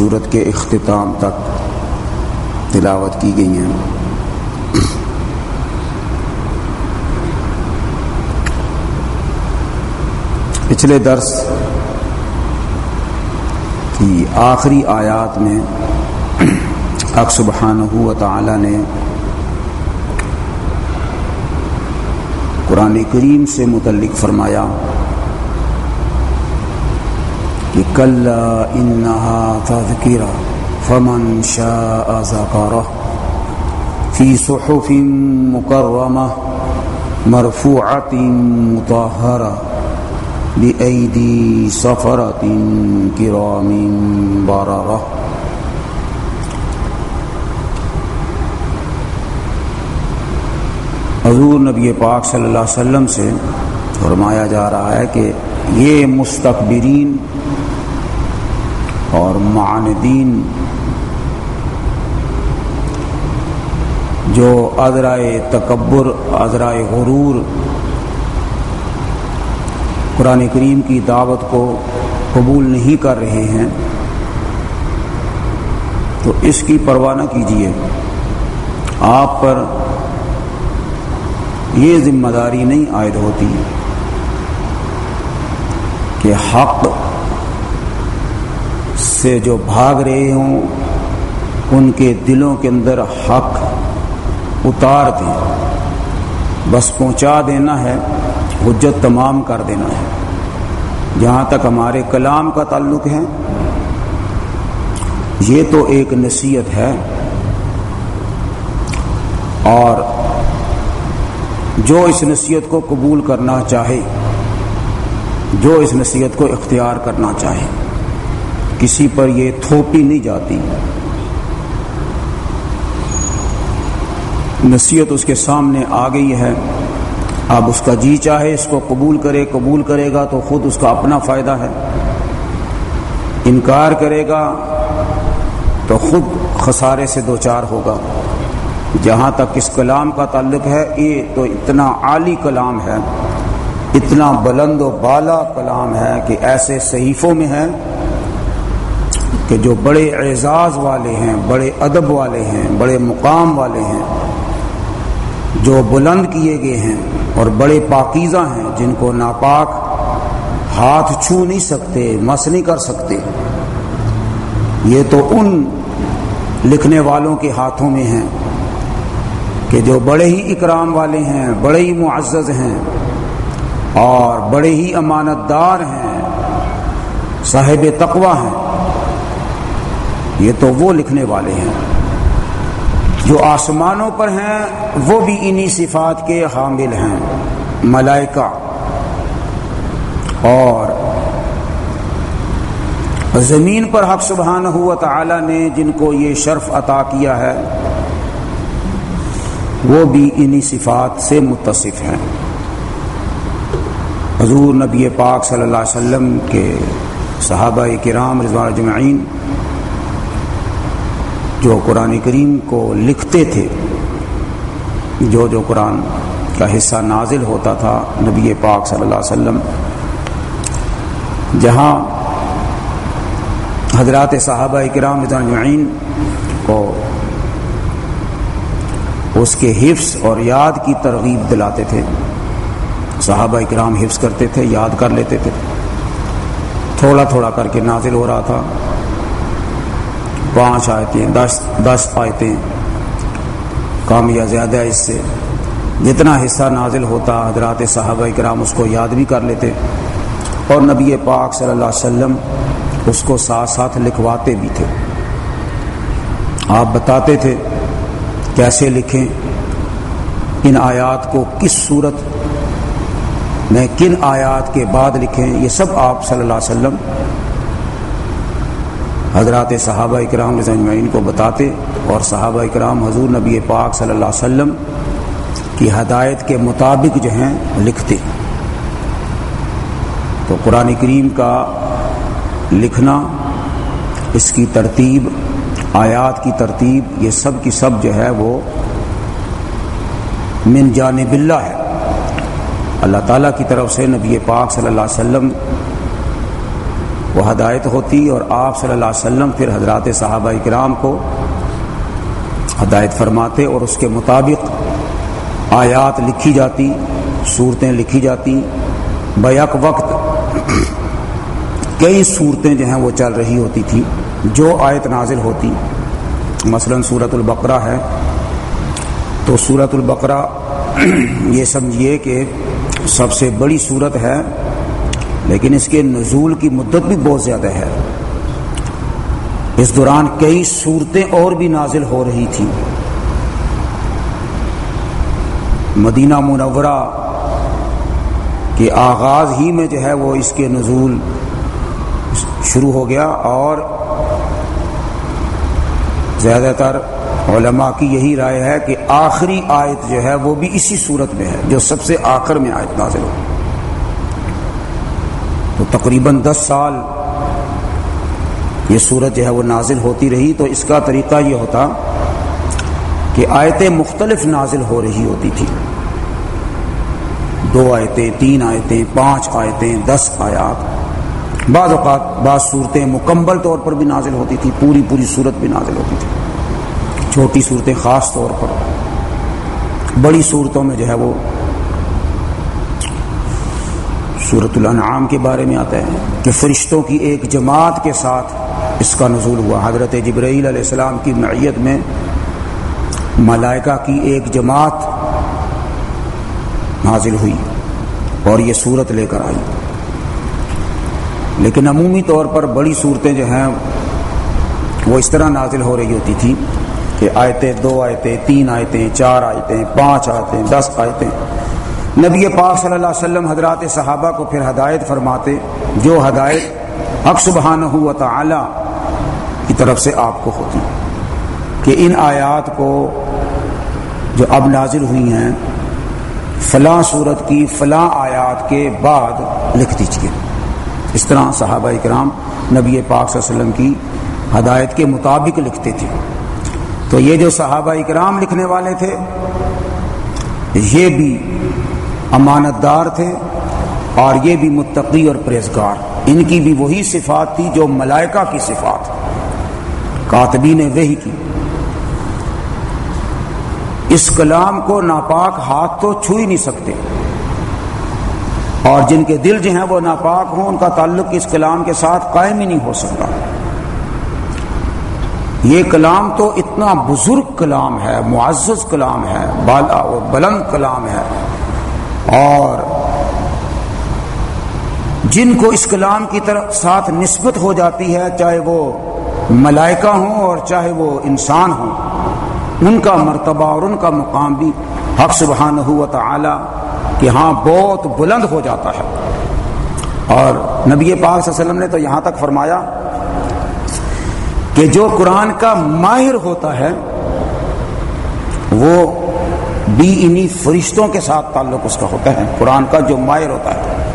صورت کے اختتام تک تلاوت کی گئی ہیں۔ پچھلے درس کی آخری آیات میں اک سبحانہ و تعالی نے قرآن کریم سے متعلق فرمایا۔ کہ کل انہا تذکرہ فمن شاء ذکرہ فی صحف مکرمہ مرفوعت مطہرہ بأيدي سفرة كرام بررة. حضور نبی پاک صلی اللہ علیہ وسلم سے فرمایا جا رہا ہے کہ یہ مستقبرین اور معاندین جو ادرائے تکبر ادرائے غرور قرآن کریم کی دعوت کو قبول نہیں کر رہے ہیں، تو اس کی پرواہ نہ کیجیے آپ پر یہ ذمہ داری نہیں عائد ہوتی کہ حق سے جو بھاگ رہے ہوں، ان کے دلوں کے اندر حق اتار دیں۔ بس پہنچا دینا ہے، حجت تمام کر دینا ہے۔ جہاں تک ہمارے کلام کا تعلق ہے۔ یہ تو ایک نصیحت ہے۔ اور جو اس نصیحت کو قبول کرنا چاہے، جو اس نصیحت کو اختیار کرنا چاہے۔ کسی پر یہ تھوپی نہیں جاتی۔ نصیحت اس کے سامنے آ گئی ہے۔ اب اس کا جی چاہے، اس کو قبول کرے قبول کرے گا تو خود اس کا اپنا فائدہ ہے۔ انکار کرے گا تو خود خسارے سے دو چار ہوگا۔ جہاں تک اس کلام کا تعلق ہے، یہ تو اتنا عالی کلام ہے، اتنا بلند و بالا کلام ہے کہ ایسے صحیفوں میں ہے۔ کہ جو بڑے اعزاز والے ہیں، بڑے ادب والے ہیں، بڑے مقام والے ہیں، جو بلند کیے گئے ہیں اور بڑے پاکیزہ ہیں، جن کو ناپاک ہاتھ چھو نہیں سکتے، مس نہیں کر سکتے۔ یہ تو ان لکھنے والوں کے ہاتھوں میں ہیں کہ جو بڑے ہی اکرام والے ہیں، بڑے ہی معزز ہیں اور بڑے ہی امانت دار ہیں، صاحب تقوا ہیں۔ یہ تو وہ لکھنے والے ہیں۔ جو آسمانوں پر ہیں، وہ بھی انہی صفات کے حامل ہیں۔ ملائکہ۔ اور زمین پر حق سبحانہ ہوا تعالی نے جن کو یہ شرف عطا کیا ہے، وہ بھی انہی صفات سے متصف ہیں۔ حضور نبی پاک صلی اللہ علیہ وسلم کے صحابہ کرام رضوان جمعین جو قرآن کریم کو لکھتے تھے، جو جو قرآن کا حصہ نازل ہوتا تھا نبی پاک صلی اللہ علیہ وسلم، جہاں حضرات صحابہ کرام جمعین کو اس کے حفظ اور یاد کی ترغیب دلاتے تھے، صحابہ کرام حفظ کرتے تھے، یاد کر لیتے تھے۔ تھوڑا تھوڑا کر کے نازل ہو رہا تھا۔ پانچ آیتیں، دس دس آیتیں کام یا زیادہ اس سے۔ جتنا حصہ نازل ہوتا، حضرات صحابہ کرام اس کو یاد بھی کر لیتے اور نبی پاک صلی اللہ علیہ وسلم اس کو ساتھ ساتھ لکھواتے بھی تھے۔ آپ بتاتے تھے کیسے لکھیں، ان آیات کو کس صورت، میں کن آیات کے بعد لکھیں، یہ سب آپ صلی اللہ علیہ وسلم حضرات صحابہ اکرام رضمعین کو بتاتے اور صحابہ اکرام حضور نبی پاک صلی اللہ علیہ وسلم کی ہدایت کے مطابق جو ہیں لکھتے تو قرآن کریم کا لکھنا، اس کی ترتیب، آیات کی ترتیب، یہ سب کی سب جو ہے وہ من جانب اللہ ہے۔ اللہ تعالیٰ کی طرف سے نبی پاک صلی اللہ علیہ وسلم وہ ہدایت ہوتی اور آپ صلی اللہ علیہ وسلم پھر حضرات صحابہ کرام کو ہدایت فرماتے اور اس کے مطابق آیات لکھی جاتی، صورتیں لکھی جاتی۔ بیک وقت کئی صورتیں جو ہیں وہ چل رہی ہوتی تھی جو آیت نازل ہوتی۔ مثلا صورت البقرہ ہے۔ تو صورت البقرہ یہ سمجھیے کہ سب سے بڑی صورت ہے۔ لیکن اس کے نزول کی مدت بھی بہت زیادہ ہے۔ اس دوران کئی صورتیں اور بھی نازل ہو رہی تھیں۔ مدینہ منورہ کے آغاز ہی میں جو ہے وہ اس کے نزول شروع ہو گیا اور زیادہ تر علماء کی یہی رائے ہے کہ آخری آیت جو ہے وہ بھی اسی صورت میں ہے، جو سب سے آخر میں آیت نازل ہو۔ تو تقریباً دس سال یہ صورت جو ہے وہ نازل ہوتی رہی تو اس کا طریقہ یہ ہوتا کہ آیتیں مختلف نازل ہو رہی ہوتی تھی۔ دو آیتیں، تین آیتیں، پانچ آیتیں، دس آیات۔ بعض اوقات بعض صورتیں مکمل طور پر بھی نازل ہوتی تھی، پوری پوری صورت بھی نازل ہوتی تھی۔ چھوٹی صورتیں خاص طور پر۔ بڑی صورتوں میں جو ہے وہ صورت الانعام کے بارے میں آتا ہے کہ فرشتوں کی ایک جماعت کے ساتھ اس کا نزول ہوا۔ حضرت جبرائیل علیہ السلام کی معیت میں ملائکہ کی ایک جماعت نازل ہوئی اور یہ صورت لے کر آئی۔ لیکن عمومی طور پر بڑی صورتیں جو ہیں، وہ اس طرح نازل ہو رہی ہوتی تھی کہ آیتیں دو آیتیں، تین آیتیں، چار آیتیں، پانچ آیتیں، دس آیتیں۔ نبی پاک صلی اللہ علیہ وسلم حضرات صحابہ کو پھر ہدایت فرماتے، جو ہدایت حق سبحانہ ہوا تعالی کی طرف سے آپ کو ہوتی۔ کہ ان آیات کو جو اب نازل ہوئی ہیں، فلاں صورت کی فلاں آیات کے بعد لکھ دیجیے اس طرح صحابہ کرام نبی پاک صلی اللہ علیہ وسلم کی ہدایت کے مطابق لکھتے تھے۔ تو یہ جو صحابہ کرام لکھنے والے تھے، یہ بھی امانت دار تھے اور یہ بھی متقی اور پریزگار ان کی بھی وہی صفات تھی جو ملائکہ کی صفات۔ کاتبی نے وہی کی۔ اس کلام کو ناپاک ہاتھ تو چھو ہی نہیں سکتے۔ اور جن کے دل جو ہیں وہ ناپاک ہوں، ان کا تعلق اس کلام کے ساتھ قائم ہی نہیں ہو سکتا۔ یہ کلام تو اتنا بزرگ کلام ہے، معزز کلام ہے، بالا و بلند کلام ہے۔ اور جن کو اس کلام کی طرف ساتھ نسبت ہو جاتی ہے، چاہے وہ ملائکہ ہوں اور چاہے وہ انسان ہوں، ان کا مرتبہ اور ان کا مقام بھی حق سبحانہ ہوا تعالی کہ ہاں بہت بلند ہو جاتا ہے۔ اور نبی پاک صلی اللہ علیہ وسلم نے تو یہاں تک فرمایا کہ جو قرآن کا ماہر ہوتا ہے، وہ بھی انہی فرشتوں کے ساتھ تعلق اس کا ہوتا ہے، قرآن کا جو ماہر ہوتا ہے۔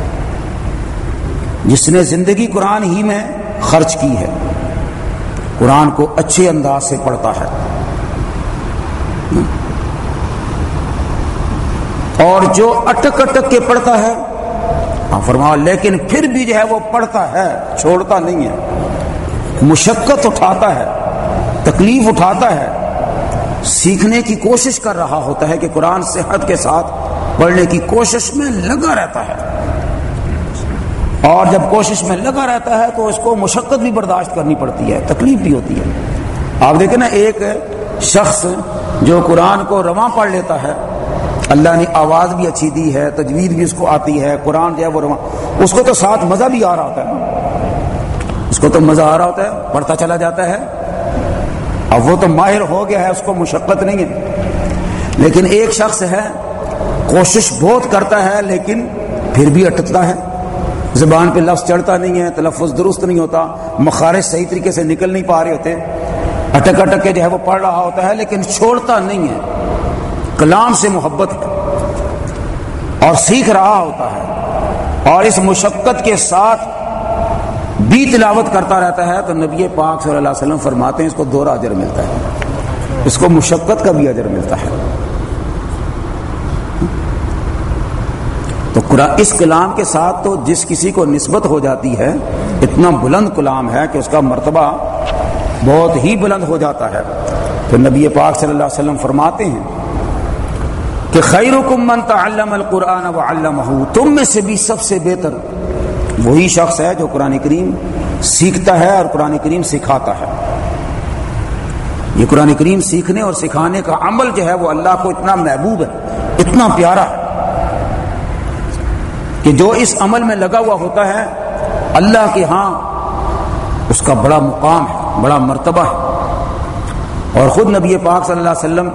جس نے زندگی قرآن ہی میں خرچ کی ہے، قرآن کو اچھے انداز سے پڑھتا ہے۔ اور جو اٹک اٹک کے پڑھتا ہے فرما لیکن پھر بھی جو ہے وہ پڑھتا ہے، چھوڑتا نہیں ہے۔ مشقت اٹھاتا ہے، تکلیف اٹھاتا ہے۔ سیکھنے کی کوشش کر رہا ہوتا ہے کہ قرآن صحت کے ساتھ پڑھنے کی کوشش میں لگا رہتا ہے۔ اور جب کوشش میں لگا رہتا ہے تو اس کو مشقت بھی برداشت کرنی پڑتی ہے، تکلیف بھی ہوتی ہے۔ آپ دیکھیں نا، ایک شخص جو قرآن کو رواں پڑھ لیتا ہے، اللہ نے آواز بھی اچھی دی ہے، تجوید بھی اس کو آتی ہے، قرآن جو ہے وہ رواں۔ اس کو تو ساتھ مزہ بھی آ رہا ہوتا ہے۔ اس کو تو مزہ آ رہا ہوتا ہے، پڑھتا چلا جاتا ہے۔ اب وہ تو ماہر ہو گیا ہے، اس کو مشقت نہیں ہے۔ لیکن ایک شخص ہے، کوشش بہت کرتا ہے، لیکن پھر بھی اٹکتا ہے۔ زبان پہ لفظ چڑھتا نہیں ہے، تلفظ درست نہیں ہوتا۔ مخارج صحیح طریقے سے نکل نہیں پا رہے ہوتے۔ اٹک اٹک کے جو ہے وہ پڑھ رہا ہوتا ہے، لیکن چھوڑتا نہیں ہے۔ کلام سے محبت اور سیکھ رہا ہوتا ہے۔ اور اس مشقت کے ساتھ بھی تلاوت کرتا رہتا ہے تو نبی پاک صلی اللہ علیہ وسلم فرماتے ہیں اس کو دورہ اجر ملتا ہے۔ اس کو مشقت کا بھی اجر ملتا ہے۔ تو اس کلام کے ساتھ تو جس کسی کو نسبت ہو جاتی ہے، اتنا بلند کلام ہے کہ اس کا مرتبہ بہت ہی بلند ہو جاتا ہے۔ تو نبی پاک صلی اللہ علیہ وسلم فرماتے ہیں کہ خیر من تعلم القرآن و علمہ تم میں سے بھی سب سے بہتر وہی شخص ہے جو قرآن کریم سیکھتا ہے اور قرآن کریم سکھاتا ہے۔ یہ قرآن کریم سیکھنے اور سکھانے کا عمل جو ہے وہ اللہ کو اتنا محبوب ہے، اتنا پیارا ہے کہ جو اس عمل میں لگا ہوا ہوتا ہے، اللہ کے ہاں اس کا بڑا مقام ہے، بڑا مرتبہ ہے۔ اور خود نبی پاک صلی اللہ علیہ وسلم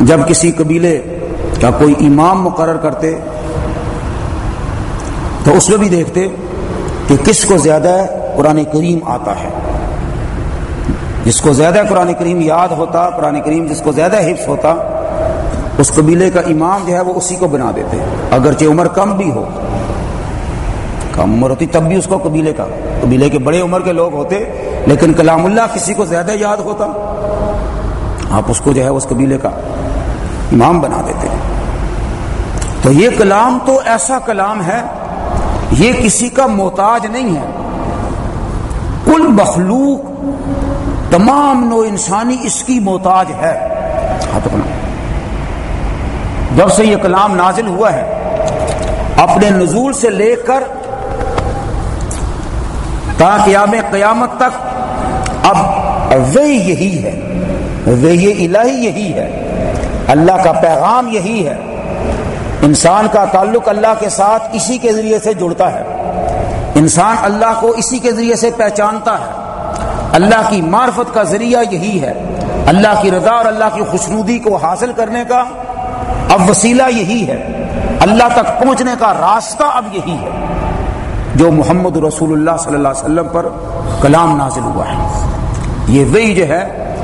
جب کسی قبیلے کا کوئی امام مقرر کرتے تو اس میں بھی دیکھتے کہ کس کو زیادہ قرآن کریم آتا ہے۔ جس کو زیادہ قرآن کریم یاد ہوتا، قرآن کریم جس کو زیادہ حفظ ہوتا، اس قبیلے کا امام جو ہے وہ اسی کو بنا دیتے۔ اگرچہ عمر کم بھی ہو، کم عمر ہوتی تب بھی اس کو قبیلے کا، قبیلے کے بڑے عمر کے لوگ ہوتے، لیکن کلام اللہ کسی کو زیادہ یاد ہوتا۔ آپ اس کو جو ہے اس قبیلے کا امام بنا دیتے۔ تو یہ کلام تو ایسا کلام ہے یہ کسی کا محتاج نہیں ہے۔ کل مخلوق تمام نو انسانی اس کی محتاج ہے۔ جب سے یہ کلام نازل ہوا ہے، اپنے نزول سے لے کر تاکہ قیامت تک، اب وہ یہی ہے۔ وہ الہی یہی ہے۔ اللہ کا پیغام یہی ہے۔ انسان کا تعلق اللہ کے ساتھ اسی کے ذریعے سے جڑتا ہے۔ انسان اللہ کو اسی کے ذریعے سے پہچانتا ہے۔ اللہ کی معرفت کا ذریعہ یہی ہے۔ اللہ کی رضا اور اللہ کی خوشنودی کو حاصل کرنے کا اب وسیلہ یہی ہے۔ اللہ تک پہنچنے کا راستہ اب یہی ہے۔ جو محمد رسول اللہ صلی اللہ علیہ وسلم پر کلام نازل ہوا ہے۔ یہ وہی جو ہے،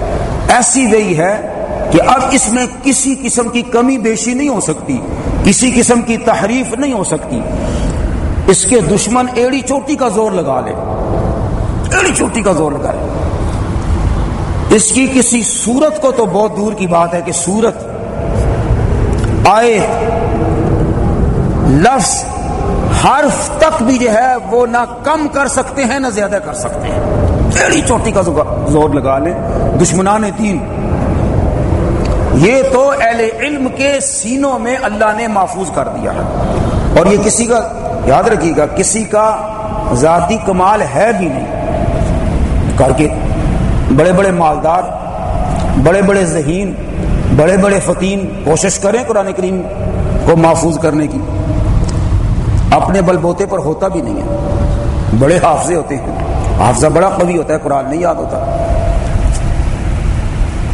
ایسی وہی ہے کہ اب اس میں کسی قسم کی کمی بیشی نہیں ہو سکتی۔ کسی قسم کی تحریف نہیں ہو سکتی۔ اس کے دشمن ایڑی چوٹی کا زور لگا لے۔ ایڑی چوٹی کا زور لگا لے۔ اس کی کسی صورت کو تو بہت دور کی بات ہے کہ صورت آئے لفظ، حرف تک بھی جو ہے وہ نہ کم کر سکتے ہیں، نہ زیادہ کر سکتے ہیں۔ ایڑی چوٹی کا زور لگا لے۔ دشمنان دین یہ تو اہل علم کے سینوں میں اللہ نے محفوظ کر دیا ہے۔ اور یہ کسی کا یاد رکھیے گا، کسی کا ذاتی کمال ہے بھی نہیں۔ کر کے بڑے بڑے مالدار، بڑے بڑے ذہین، بڑے بڑے فتین کوشش کریں قرآن کریم کو محفوظ کرنے کی۔ اپنے بل بوتے پر ہوتا بھی نہیں ہے۔ بڑے حافظے ہوتے ہیں۔ حافظہ بڑا قوی ہوتا ہے، قرآن نہیں یاد ہوتا۔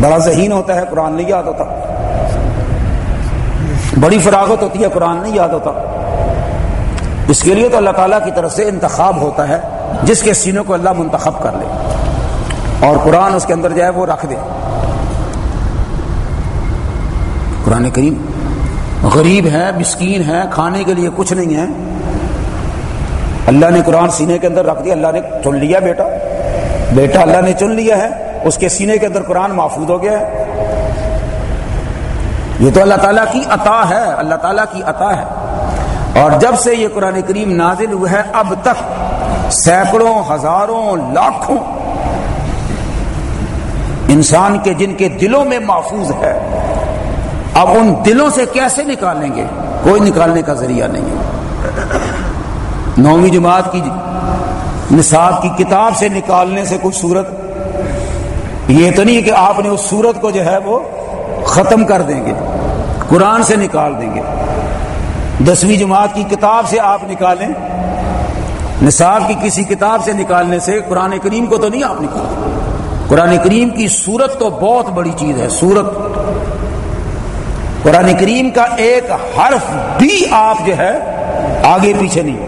بڑا ذہین ہوتا ہے قرآن، نہیں یاد ہوتا۔ بڑی فراغت ہوتی ہے قرآن، نہیں یاد ہوتا۔ اس کے لیے تو اللہ تعالیٰ کی طرف سے انتخاب ہوتا ہے، جس کے سینوں کو اللہ منتخب کر لے۔ اور قرآن اس کے اندر جائے وہ رکھ دے۔ قرآن کریم، غریب ہے، مسکین ہے، کھانے کے لیے کچھ نہیں ہے۔ اللہ نے قرآن سینے کے اندر رکھ دیا، اللہ نے چن لیا بیٹا۔ بیٹا اللہ نے چن لیا ہے۔ اس کے سینے کے اندر قرآن محفوظ ہو گیا ہے۔ یہ تو اللہ تعالیٰ کی عطا ہے، اللہ تعالیٰ کی عطا ہے۔ اور جب سے یہ قرآن کریم نازل ہوا ہے، اب تک سینکڑوں، ہزاروں، لاکھوں انسان کے، جن کے دلوں میں محفوظ ہے، اب ان دلوں سے کیسے نکالیں گے؟ کوئی نکالنے کا ذریعہ نہیں ہے۔ نویں جماعت کی نصاب کی کتاب سے نکالنے سے کوئی صورت یہ تو نہیں کہ آپ نے اس صورت کو جو ہے وہ ختم کر دیں گے، قرآن سے نکال دیں گے۔ دسویں جماعت کی کتاب سے آپ نکالیں۔ نصاب کی کسی کتاب سے نکالنے سے قرآن کریم کو تو نہیں آپ نکال قرآن کریم کی صورت تو بہت بڑی چیز ہے صورت قرآن کریم کا ایک حرف بھی آپ جو ہے آگے پیچھے نہیں۔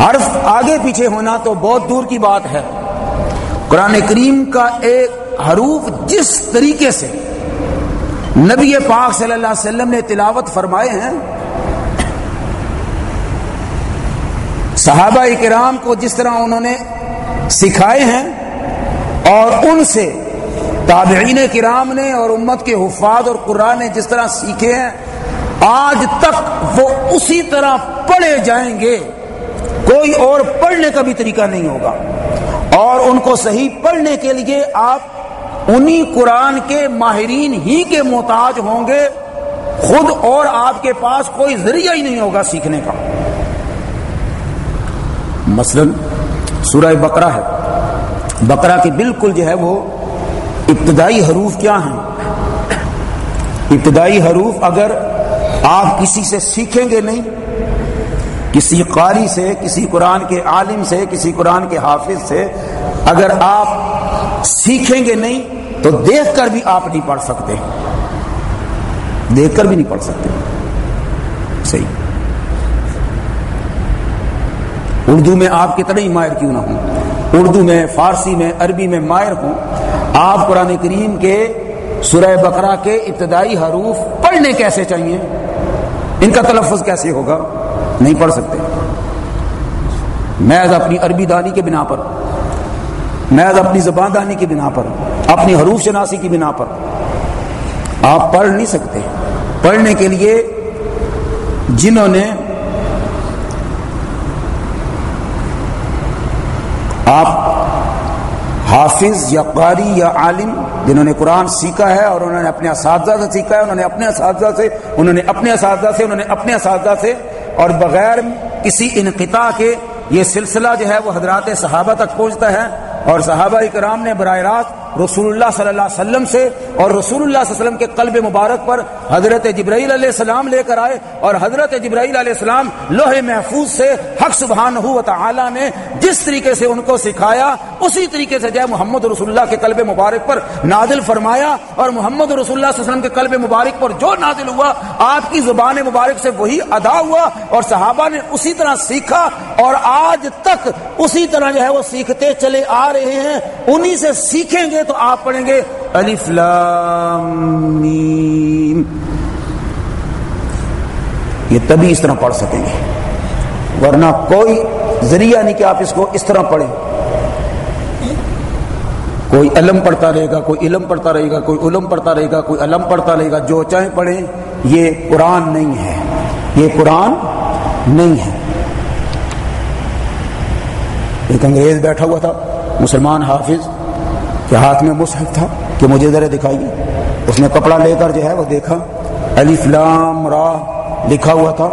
حرف آگے پیچھے ہونا تو بہت دور کی بات ہے۔ قرآن کریم کا ایک حروف جس طریقے سے نبی پاک صلی اللہ علیہ وسلم نے تلاوت فرمائے ہیں، صحابہ کرام کو جس طرح انہوں نے سکھائے ہیں اور ان سے تابعین کرام نے اور امت کے حفاظ اور قرآن نے جس طرح سیکھے ہیں، آج تک وہ اسی طرح پڑھے جائیں گے۔ کوئی اور پڑھنے کا بھی طریقہ نہیں ہوگا۔ اور ان کو صحیح پڑھنے کے لیے آپ انہی قرآن کے ماہرین ہی کے محتاج ہوں گے۔ خود اور آپ کے پاس کوئی ذریعہ ہی نہیں ہوگا سیکھنے کا۔ مثلا سورہ بقرہ ہے۔ بقرہ کی بالکل جو ہے وہ ابتدائی حروف کیا ہیں؟ ابتدائی حروف اگر آپ کسی سے سیکھیں گے نہیں، کسی قاری سے، کسی قرآن کے عالم سے، کسی قرآن کے حافظ سے، اگر آپ سیکھیں گے نہیں تو دیکھ کر بھی آپ نہیں پڑھ سکتے۔ دیکھ کر بھی نہیں پڑھ سکتے۔ صحیح۔ اردو میں آپ کتنے ہی ماہر کیوں نہ ہوں؟ اردو میں، فارسی میں، عربی میں ماہر ہوں۔ آپ قرآن کریم کے سورہ بقرہ کے ابتدائی حروف پڑھنے کیسے چاہیے؟ ان کا تلفظ کیسے ہوگا؟ نہیں پڑھ سکتے۔ محض اپنی عربی دانی کے بنا پر۔ محض اپنی زبان دانی کی بنا پر۔ اپنی حروف شناسی کی بنا پر۔ آپ پڑھ نہیں سکتے۔ پڑھنے کے لیے جنہوں نے آپ حافظ یا قاری یا عالم جنہوں نے قرآن سیکھا ہے اور انہوں نے اپنے اساتذہ سے سیکھا ہے، انہوں نے اپنے اساتذہ سے، انہوں نے اپنے اساتذہ سے، انہوں نے اپنے اساتذہ سے۔ اور بغیر کسی انقطاع کے یہ سلسلہ جو ہے وہ حضرات صحابہ تک پہنچتا ہے۔ اور صحابہ کرام نے براہ راست رسول اللہ صلی اللہ علیہ وسلم سے اور رسول اللہ صلی اللہ علیہ وسلم کے قلب مبارک پر حضرت جبرائیل علیہ السلام لے کر آئے اور حضرت جبرائیل علیہ السلام لوہے محفوظ سے حق سبحان تعالی نے جس طریقے سے ان کو سکھایا، اسی طریقے سے جائے محمد رسول اللہ کے قلب مبارک پر نادل فرمایا اور محمد رسول اللہ صلی اللہ علیہ وسلم کے قلب مبارک پر جو نادل ہوا، آپ کی زبان مبارک سے وہی ادا ہوا اور صحابہ نے اسی طرح سیکھا اور آج تک اسی طرح جو ہے وہ سیکھتے چلے آ رہے ہیں۔ انہی سے سیکھیں گے تو آپ پڑھیں گے الف لام میم۔ یہ تبھی اس طرح پڑھ سکیں گے۔ ورنہ کوئی ذریعہ نہیں کہ آپ اس کو اس طرح پڑھیں۔ کوئی علم پڑھتا رہے گا، کوئی علم پڑھتا رہے گا، کوئی علم پڑھتا رہے گا، کوئی علم پڑھتا رہے گا۔ جو چاہے پڑھیں، یہ قرآن نہیں ہے۔ یہ قرآن نہیں ہے۔ ایک انگریز بیٹھا ہوا تھا، مسلمان حافظ۔ کے ہاتھ میں مصحف تھا کہ مجھے ذرا دکھائیے۔ اس نے کپڑا لے کر جو ہے وہ دیکھا۔ علی فلام راہ لکھا ہوا تھا۔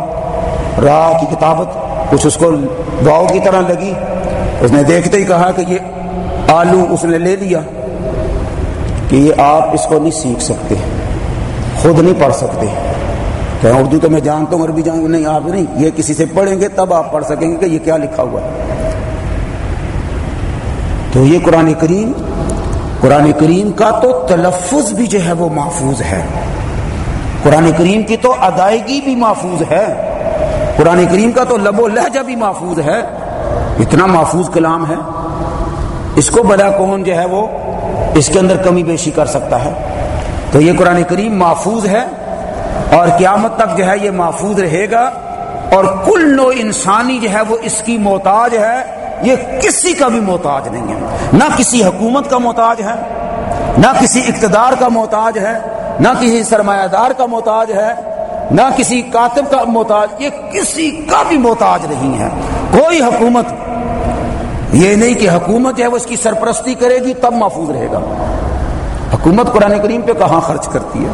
راہ کی کتابت کچھ اس کو واؤ کی طرح لگی۔ اس نے دیکھتے ہی کہا کہ یہ آلو اس نے لے لیا کہ یہ آپ اس کو نہیں سیکھ سکتے، خود نہیں پڑھ سکتے۔ کہ اردو تو میں جانتا ہوں عربی جانتا نہیں، آپ نہیں، یہ کسی سے پڑھیں گے تب آپ پڑھ سکیں گے کہ یہ کیا لکھا ہوا ہے۔ تو یہ قرآن کریم قرآن کریم کا تو تلفظ بھی جو ہے وہ محفوظ ہے۔ قرآن کریم کی تو ادائیگی بھی محفوظ ہے۔ قرآن کریم کا تو لب و لہجہ بھی محفوظ ہے۔ اتنا محفوظ کلام ہے۔ اس کو بلا کون جو ہے وہ اس کے اندر کمی بیشی کر سکتا ہے۔ تو یہ قرآن کریم محفوظ ہے اور قیامت تک جو ہے یہ محفوظ رہے گا۔ اور کل نو انسانی جو ہے وہ اس کی محتاج ہے۔ یہ کسی کا بھی محتاج نہیں ہے۔ نہ کسی حکومت کا محتاج ہے، نہ کسی اقتدار کا محتاج ہے، نہ کسی سرمایہ دار کا محتاج ہے، نہ کسی کاتب کا محتاج، یہ کسی کا بھی محتاج نہیں ہے۔ کوئی حکومت، یہ نہیں کہ حکومت ہے وہ اس کی سرپرستی کرے گی تب محفوظ رہے گا۔ حکومت قرآن کریم پہ کہاں خرچ کرتی ہے؟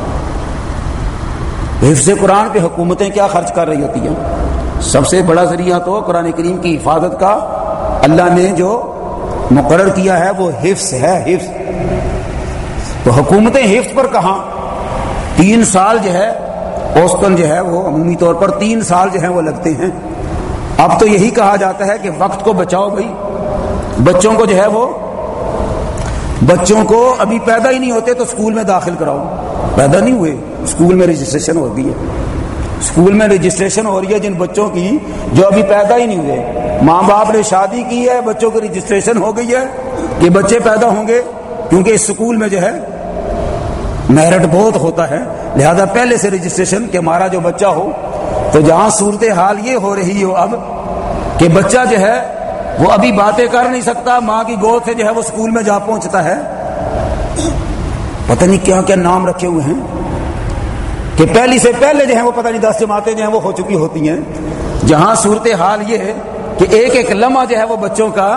حفظ قرآن پہ حکومتیں کیا خرچ کر رہی ہوتی ہیں؟ سب سے بڑا ذریعہ تو قرآن کریم کی حفاظت کا اللہ نے جو مقرر کیا ہے وہ حفظ ہے، حفظ۔ تو حکومتیں حفظ پر کہاں؟ تین سال جو ہے اوسطن جو ہے وہ عمومی طور پر تین سال جو ہے وہ لگتے ہیں۔ اب تو یہی کہا جاتا ہے کہ وقت کو بچاؤ بھائی۔ بچوں کو جو ہے وہ، بچوں کو ابھی پیدا ہی نہیں ہوتے تو اسکول میں داخل کراؤ۔ پیدا نہیں ہوئے اسکول میں رجسٹریشن ہو گئی ہے۔ اسکول میں رجسٹریشن ہو رہی ہے جن بچوں کی، جو ابھی پیدا ہی نہیں ہوئے۔ ماں باپ نے شادی کی ہے، بچوں کی رجسٹریشن ہو گئی ہے کہ بچے پیدا ہوں گے۔ کیونکہ اس اسکول میں جو ہے، میرٹ بہت ہوتا ہے۔ لہذا پہلے سے رجسٹریشن کہ ہمارا جو بچہ ہو، تو جہاں صورت حال یہ ہو رہی ہو اب کہ بچہ جو ہے، وہ ابھی باتیں کر نہیں سکتا، ماں کی گود سے جو ہے، وہ اسکول میں جا پہنچتا ہے۔ پتہ نہیں کیا کیا نام رکھے ہوئے ہیں۔ کہ پہلی سے پہلے جو ہے وہ پتہ نہیں دس جماعتیں جو ہیں وہ ہو چکی ہوتی ہیں۔ جہاں صورت حال یہ ہے کہ ایک ایک لمحہ جو ہے وہ بچوں کا،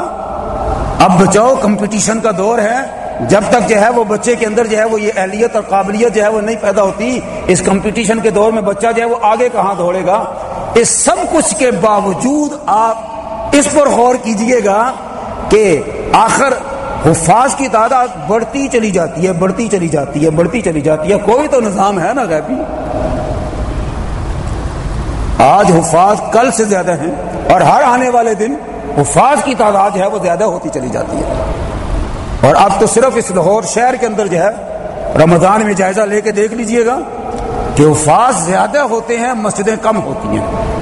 اب بچاؤ، کمپٹیشن کا دور ہے۔ جب تک جو ہے وہ بچے کے اندر جو ہے وہ یہ اہلیت اور قابلیت جو ہے وہ نہیں پیدا ہوتی، اس کمپٹیشن کے دور میں بچہ جو ہے وہ آگے کہاں دوڑے گا؟ اس سب کچھ کے باوجود آپ اس پر غور کیجیے گا کہ آخر حفاظ کی تعداد بڑھتی چلی جاتی ہے، بڑھتی چلی جاتی ہے، بڑھتی چلی جاتی ہے۔ کوئی تو نظام ہے نا غیبی؟ آج حفاظ کل سے زیادہ ہیں اور ہر آنے والے دن حفاظ کی تعداد جو ہے وہ زیادہ ہوتی چلی جاتی ہے۔ اور اب تو صرف اس لاہور شہر کے اندر جو ہے، رمضان میں جائزہ لے کے دیکھ لیجیے گا کہ حفاظ زیادہ ہوتے ہیں، مسجدیں کم ہوتی ہیں۔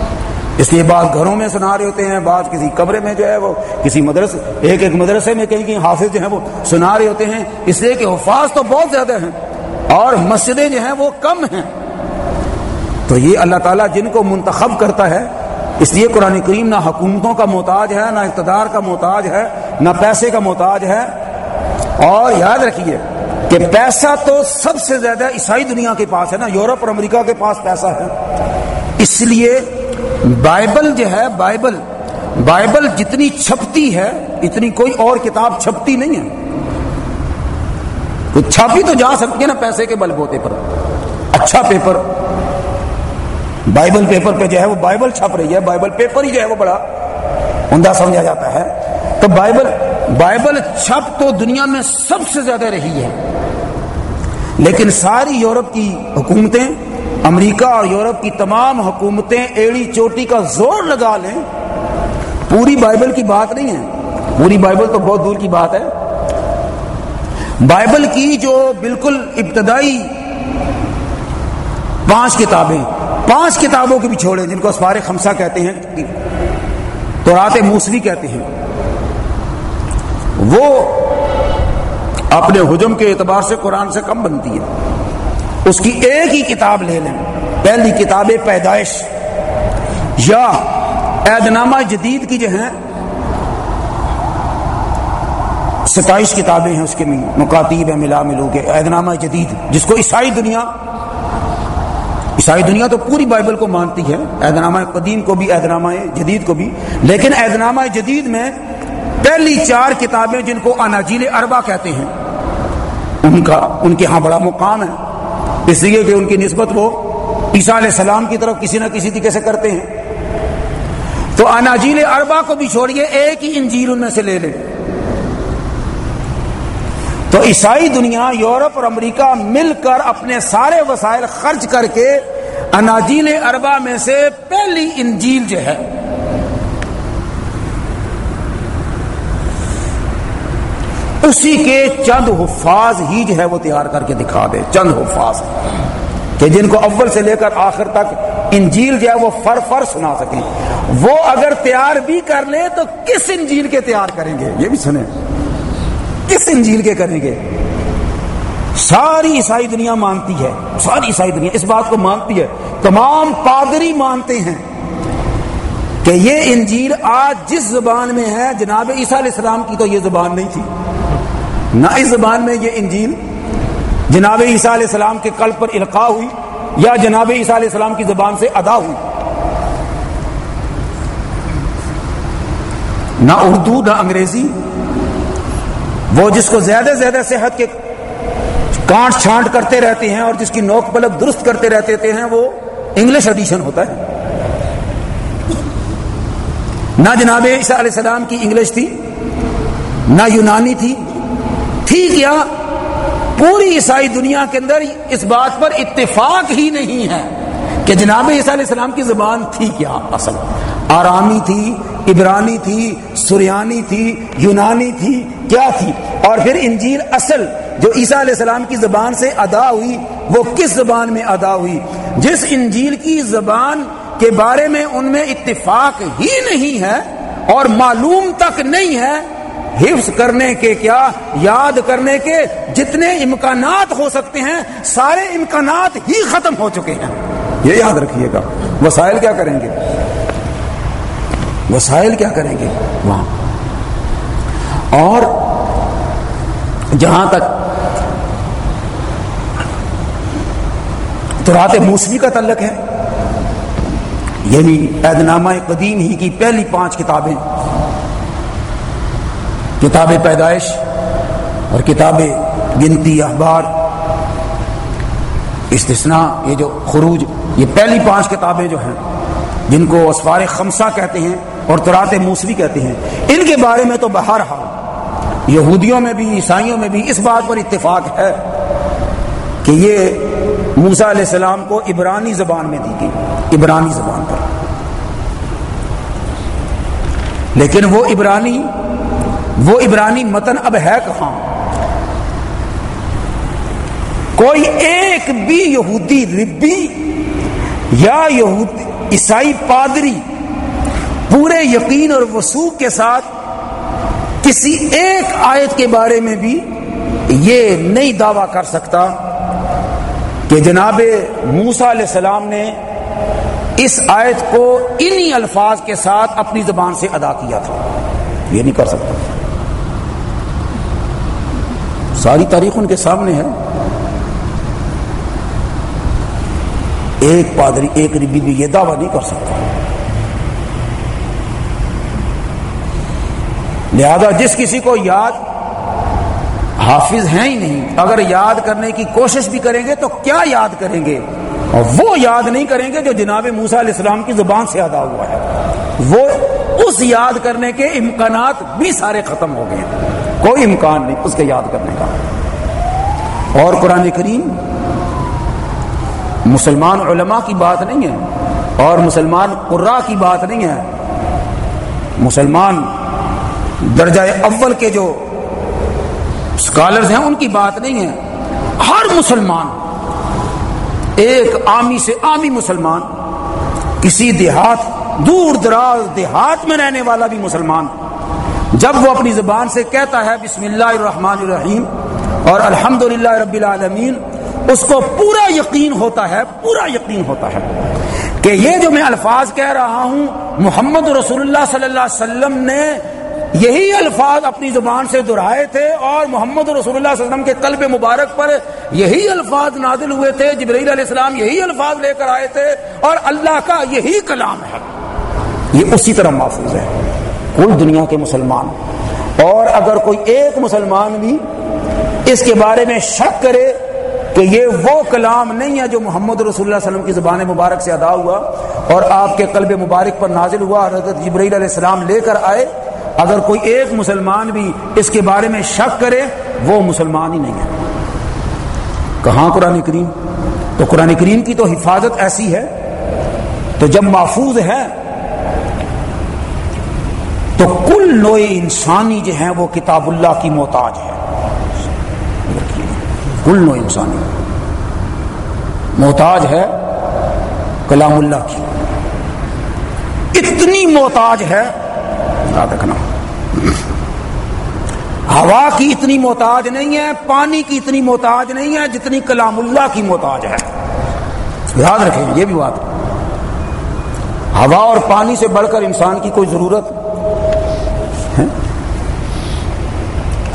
اس لیے بعض گھروں میں سنا رہے ہوتے ہیں، بعض کسی کمرے میں جو ہے وہ، کسی مدرسے، ایک ایک مدرسے میں کہیں کہیں حافظ جو ہیں وہ سنا رہے ہوتے ہیں، اس لیے کہ حفاظ تو بہت زیادہ ہیں اور مسجدیں جو ہیں وہ کم ہیں۔ تو یہ اللہ تعالیٰ جن کو منتخب کرتا ہے، اس لیے قرآن کریم نہ حکومتوں کا محتاج ہے، نہ اقتدار کا محتاج ہے، نہ پیسے کا محتاج ہے۔ اور یاد رکھیے کہ پیسہ تو سب سے زیادہ عیسائی دنیا کے پاس ہے نا، یورپ اور امریکہ کے پاس پیسہ ہے۔ اس لیے بائبل جو ہے، بائبل بائبل جتنی چھپتی ہے، اتنی کوئی اور کتاب چھپتی نہیں ہے۔ چھاپی تو جا سکتی ہے نا پیسے کے بل بوتے پر۔ اچھا پیپر۔ بائبل پیپر پہ جو ہے وہ بائبل چھپ رہی ہے، بائبل پیپر ہی جو ہے وہ بڑا عمدہ سمجھا جاتا ہے۔ تو بائبل بائبل چھپ تو دنیا میں سب سے زیادہ رہی ہے۔ لیکن ساری یورپ کی حکومتیں امریکہ اور یورپ کی تمام حکومتیں ایڑی چوٹی کا زور لگا لیں، پوری بائبل کی بات نہیں ہے۔ پوری بائبل تو بہت دور کی بات ہے۔ بائبل کی جو بالکل ابتدائی پانچ کتابیں، پانچ کتابوں کے بھی چھوڑے جن کو اسفار خمسہ کہتے ہیں تو رات موسوی کہتے ہیں۔ وہ اپنے حجم کے اعتبار سے قرآن سے کم بنتی ہے۔ اس کی ایک ہی کتاب لے لیں۔ پہلی کتاب پیدائش۔ یا نامہ جدید کی جو ہیں ستائیس کتابیں ہیں اس کے مکاتیب ہے ملا ملو کے۔ نامہ جدید، جس کو عیسائی دنیا عیسائی دنیا تو پوری بائبل کو مانتی ہے۔ نامہ قدیم کو بھی نامہ جدید کو بھی۔ لیکن نامہ جدید میں پہلی چار کتابیں جن کو اناجیل اربا کہتے ہیں، ان کا، ان کے ہاں بڑا مقام ہے۔ اس لیے کہ ان کی نسبت وہ عیسیٰ علیہ السلام کی طرف کسی نہ کسی طریقے سے کرتے ہیں۔ تو اناجیل اربا کو بھی چھوڑیے، ایک ہی انجیل ان میں سے لے لیں تو عیسائی دنیا، یورپ اور امریکہ مل کر اپنے سارے وسائل خرچ کر کے اناجیل اربا میں سے پہلی انجیل جو ہے اسی کے چند حفاظ ہی جو ہے وہ تیار کر کے دکھا دے، چند حفاظ۔ کہ جن کو اول سے لے کر آخر تک انجیل جو ہے وہ فر فر سنا سکیں۔ وہ اگر تیار بھی کر لے تو کس انجیل کے تیار کریں گے؟ یہ بھی سنیں۔ کس انجیل کے کریں گے؟ ساری عیسائی دنیا مانتی ہے۔ ساری عیسائی دنیا اس بات کو مانتی ہے۔ تمام پادری مانتے ہیں کہ یہ انجیل آج جس زبان میں ہے، جناب عیسیٰ علیہ السلام کی تو یہ زبان نہیں تھی۔ نہ اس زبان میں یہ انجیل جناب عیسیٰ علیہ السلام کے قلب پر القاع ہوئی یا جناب عیسیٰ علیہ السلام کی زبان سے ادا ہوئی؟ نہ اردو نہ انگریزی، وہ جس کو زیادہ زیادہ صحت کے کانٹ چھانٹ کرتے رہتے ہیں اور جس کی نوک پلک درست کرتے رہتے ہیں، وہ انگلش ایڈیشن ہوتا ہے۔ نہ جناب عیسیٰ علیہ السلام کی انگلش تھی نہ یونانی تھی تھی کیا؟ پوری عیسائی دنیا کے اندر اس بات پر اتفاق ہی نہیں ہے کہ جناب عیسیٰ علیہ السلام کی زبان تھی کیا اصل۔ آرامی تھی ابرانی تھی، سریانی تھی، یونانی تھی، کیا تھی؟ اور پھر انجیل اصل جو عیسیٰ علیہ السلام کی زبان سے ادا ہوئی، وہ کس زبان میں ادا ہوئی؟ جس انجیل کی زبان کے بارے میں ان میں اتفاق ہی نہیں ہے اور معلوم تک نہیں ہے حفظ کرنے کے کیا یاد کرنے کے جتنے امکانات ہو سکتے ہیں، سارے امکانات ہی ختم ہو چکے ہیں۔ یہ یاد رکھیے گا۔ وسائل کیا کریں گے؟ وسائل کیا کریں گے؟ وہاں۔ اور جہاں تک ترات موسمی کا تعلق ہے یعنی عید نامہ قدیم ہی کی پہلی پانچ کتابیں۔ کتاب پیدائش اور کتاب گنتی اخبار۔ استثنا یہ جو خروج، یہ پہلی پانچ کتابیں جو ہیں، جن کو اسفار خمسہ کہتے ہیں اور ترات موسوی کہتے ہیں۔ ان کے بارے میں تو بہر حال یہودیوں میں بھی، عیسائیوں میں بھی اس بات پر اتفاق ہے کہ یہ موسا علیہ السلام کو عبرانی زبان میں دی گئی۔ عبرانی زبان پر۔ لیکن وہ عبرانی وہ عبرانی متن اب ہے کہاں؟ کوئی ایک بھی یہودی ربی یا یہودی عیسائی پادری پورے یقین اور وسوخ کے ساتھ کسی ایک آیت کے بارے میں بھی یہ نہیں دعویٰ کر سکتا کہ جناب موسا علیہ السلام نے اس آیت کو انہی الفاظ کے ساتھ اپنی زبان سے ادا کیا تھا۔ یہ نہیں کر سکتا۔ ساری تاریخ ان کے سامنے ہے۔ ایک پادری، ایک ربی بھی یہ دعویٰ نہیں کر سکتا۔ لہذا جس کسی کو یاد حافظ ہیں ہی نہیں، اگر یاد کرنے کی کوشش بھی کریں گے تو کیا یاد کریں گے؟ اور وہ یاد نہیں کریں گے جو جناب موسا علیہ السلام کی زبان سے ادا ہوا ہے۔ وہ اس یاد کرنے کے امکانات بھی سارے ختم ہو گئے۔ کوئی امکان نہیں اس کے یاد کرنے کا۔ اور قرآن کریم مسلمان علماء کی بات نہیں ہے، اور مسلمان قرا کی بات نہیں ہے۔ مسلمان درجہ اول کے جو اسکالرز ہیں، ان کی بات نہیں ہے۔ ہر مسلمان، ایک آمی سے آمی مسلمان، کسی دیہات، دور دراز دیہات میں رہنے والا بھی مسلمان۔ جب وہ اپنی زبان سے کہتا ہے بسم اللہ الرحمن الرحیم اور الحمد رب العالمین، اس کو پورا یقین ہوتا ہے، پورا یقین ہوتا ہے کہ یہ جو میں الفاظ کہہ رہا ہوں، محمد رسول اللہ صلی اللہ علیہ وسلم نے یہی الفاظ اپنی زبان سے دہرائے تھے اور محمد رسول اللہ علیہ وسلم کے قلب مبارک پر یہی الفاظ نازل ہوئے تھے، جبرائیل علیہ السلام یہی الفاظ لے کر آئے تھے اور اللہ کا یہی کلام ہے۔ یہ اسی طرح محفوظ ہے۔ کل دنیا کے مسلمان۔ اور اگر کوئی ایک مسلمان بھی اس کے بارے میں شک کرے کہ یہ وہ کلام نہیں ہے جو محمد رسول اللہ علیہ وسلم کی زبان مبارک سے ادا ہوا اور آپ کے قلب مبارک پر نازل ہوا، حضرت جبرائیل علیہ السلام لے کر آئے، اگر کوئی ایک مسلمان بھی اس کے بارے میں شک کرے، وہ مسلمان ہی نہیں ہے۔ کہاں قرآن کریم؟ تو قرآن کریم کی تو حفاظت ایسی ہے، تو جب محفوظ ہے کل نوع انسانی جو ہیں وہ کتاب اللہ کی محتاج ہے کل نو انسانی۔ محتاج ہے کلام اللہ کی۔ اتنی محتاج ہے، یاد رکھنا۔ ہوا کی اتنی محتاج نہیں ہے، پانی کی اتنی محتاج نہیں ہے جتنی کلام اللہ کی محتاج ہے۔ یاد رکھیں، یہ بھی بات۔ ہوا اور پانی سے بڑھ کر انسان کی کوئی ضرورت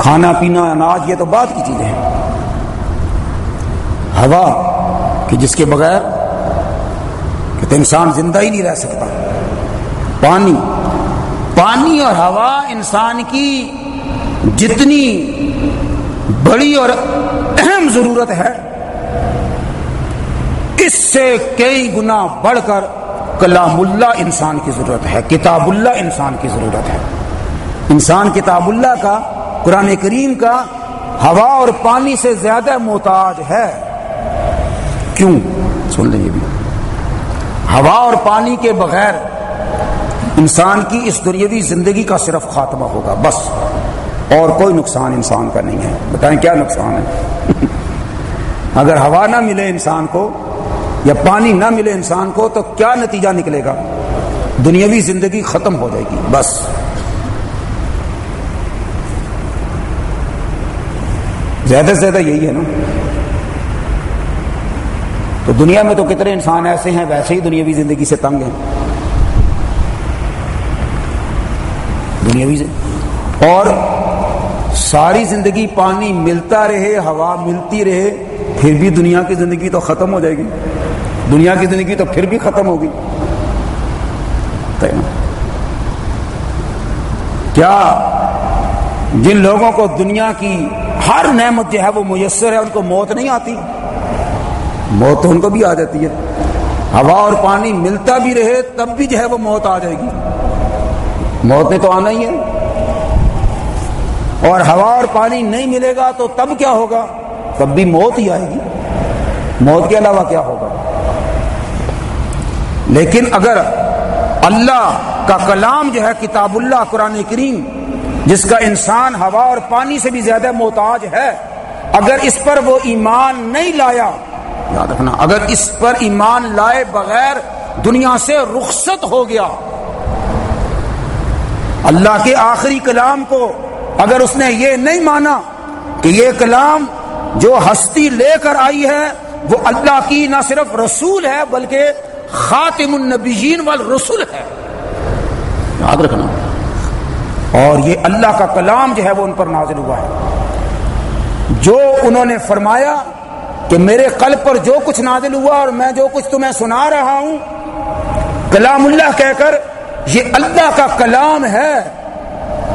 کھانا پینا، اناج، یہ تو بات کی چیزیں ہیں۔ ہوا کہ جس کے بغیر کہ تو انسان زندہ ہی نہیں رہ سکتا۔ پانی پانی اور ہوا انسان کی جتنی بڑی اور اہم ضرورت ہے، اس سے کئی گنا بڑھ کر کلام اللہ انسان کی ضرورت ہے، کتاب اللہ انسان کی ضرورت ہے۔ انسان کتاب اللہ کا قرآن کریم کا ہوا اور پانی سے زیادہ محتاج ہے۔ کیوں؟ سن لیں یہ بھی۔ ہوا اور پانی کے بغیر انسان کی اس دنیاوی زندگی کا صرف خاتمہ ہوگا، بس۔ اور کوئی نقصان انسان کا نہیں ہے۔ بتائیں کیا نقصان ہے؟ اگر ہوا نہ ملے انسان کو یا پانی نہ ملے انسان کو تو کیا نتیجہ نکلے گا؟ دنیاوی زندگی ختم ہو جائے گی، بس۔ زیادہ سے زیادہ یہی ہے نا۔ تو دنیا میں تو کتنے انسان ایسے ہیں، ویسے ہی دنیاوی زندگی سے تنگ ہیں۔ دنیاوی سے اور ساری زندگی پانی ملتا رہے، ہوا ملتی رہے، پھر بھی دنیا کی زندگی تو ختم ہو جائے گی۔ دنیا کی زندگی تو پھر بھی ختم ہوگی۔ کیا جن لوگوں کو دنیا کی ہر نعمت جو ہے وہ میسر ہے، ان کو موت نہیں آتی۔ موت تو ان کو بھی آ جاتی ہے۔ ہوا اور پانی ملتا بھی رہے، تب بھی جو ہے وہ موت آ جائے گی۔ موت نے تو آنا ہی ہے۔ اور ہوا اور پانی نہیں ملے گا تو تب کیا ہوگا؟ تب بھی موت ہی آئے گی۔ موت کے علاوہ کیا ہوگا؟ لیکن اگر اللہ کا کلام جو ہے، کتاب اللہ، قرآن کریم جس کا انسان ہوا اور پانی سے بھی زیادہ محتاج ہے، اگر اس پر وہ ایمان نہیں لایا، یاد رکھنا، اگر اس پر ایمان لائے بغیر دنیا سے رخصت ہو گیا، اللہ کے آخری کلام کو اگر اس نے یہ نہیں مانا کہ یہ کلام جو ہستی لے کر آئی ہے، وہ اللہ کی نہ صرف رسول ہے بلکہ خاتم النبیین والرسول ہے۔ یاد رکھنا۔ اور یہ اللہ کا کلام جو ہے وہ ان پر نازل ہوا ہے۔ جو انہوں نے فرمایا کہ میرے قلب پر جو کچھ نازل ہوا اور میں جو کچھ تمہیں سنا رہا ہوں، کلام اللہ کہہ کر یہ اللہ کا کلام ہے۔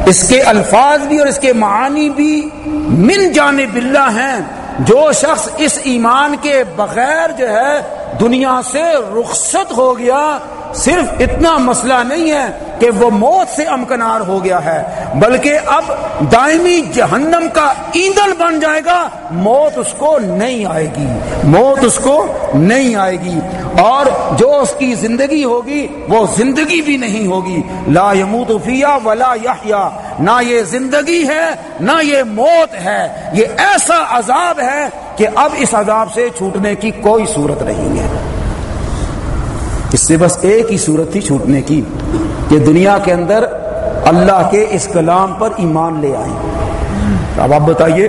اس کے الفاظ بھی اور اس کے معانی بھی من جانب اللہ ہیں۔ جو شخص اس ایمان کے بغیر جو ہے دنیا سے رخصت ہو گیا، صرف اتنا مسئلہ نہیں ہے۔ کہ وہ موت سے امکنار ہو گیا ہے، بلکہ اب دائمی جہنم کا ایندھن بن جائے گا، موت اس کو نہیں آئے گی۔ موت اس کو نہیں آئے گی۔ اور جو اس کی زندگی ہوگی، وہ زندگی بھی نہیں ہوگی۔ لا یموت فیا ولا یا نہ یہ زندگی ہے، نہ یہ موت ہے۔ یہ ایسا عذاب ہے کہ اب اس عذاب سے چھوٹنے کی کوئی صورت نہیں ہے۔ اس سے بس ایک ہی صورت تھی چھوٹنے کی کہ دنیا کے اندر اللہ کے اس کلام پر ایمان لے آئیں۔ اب آپ بتائیے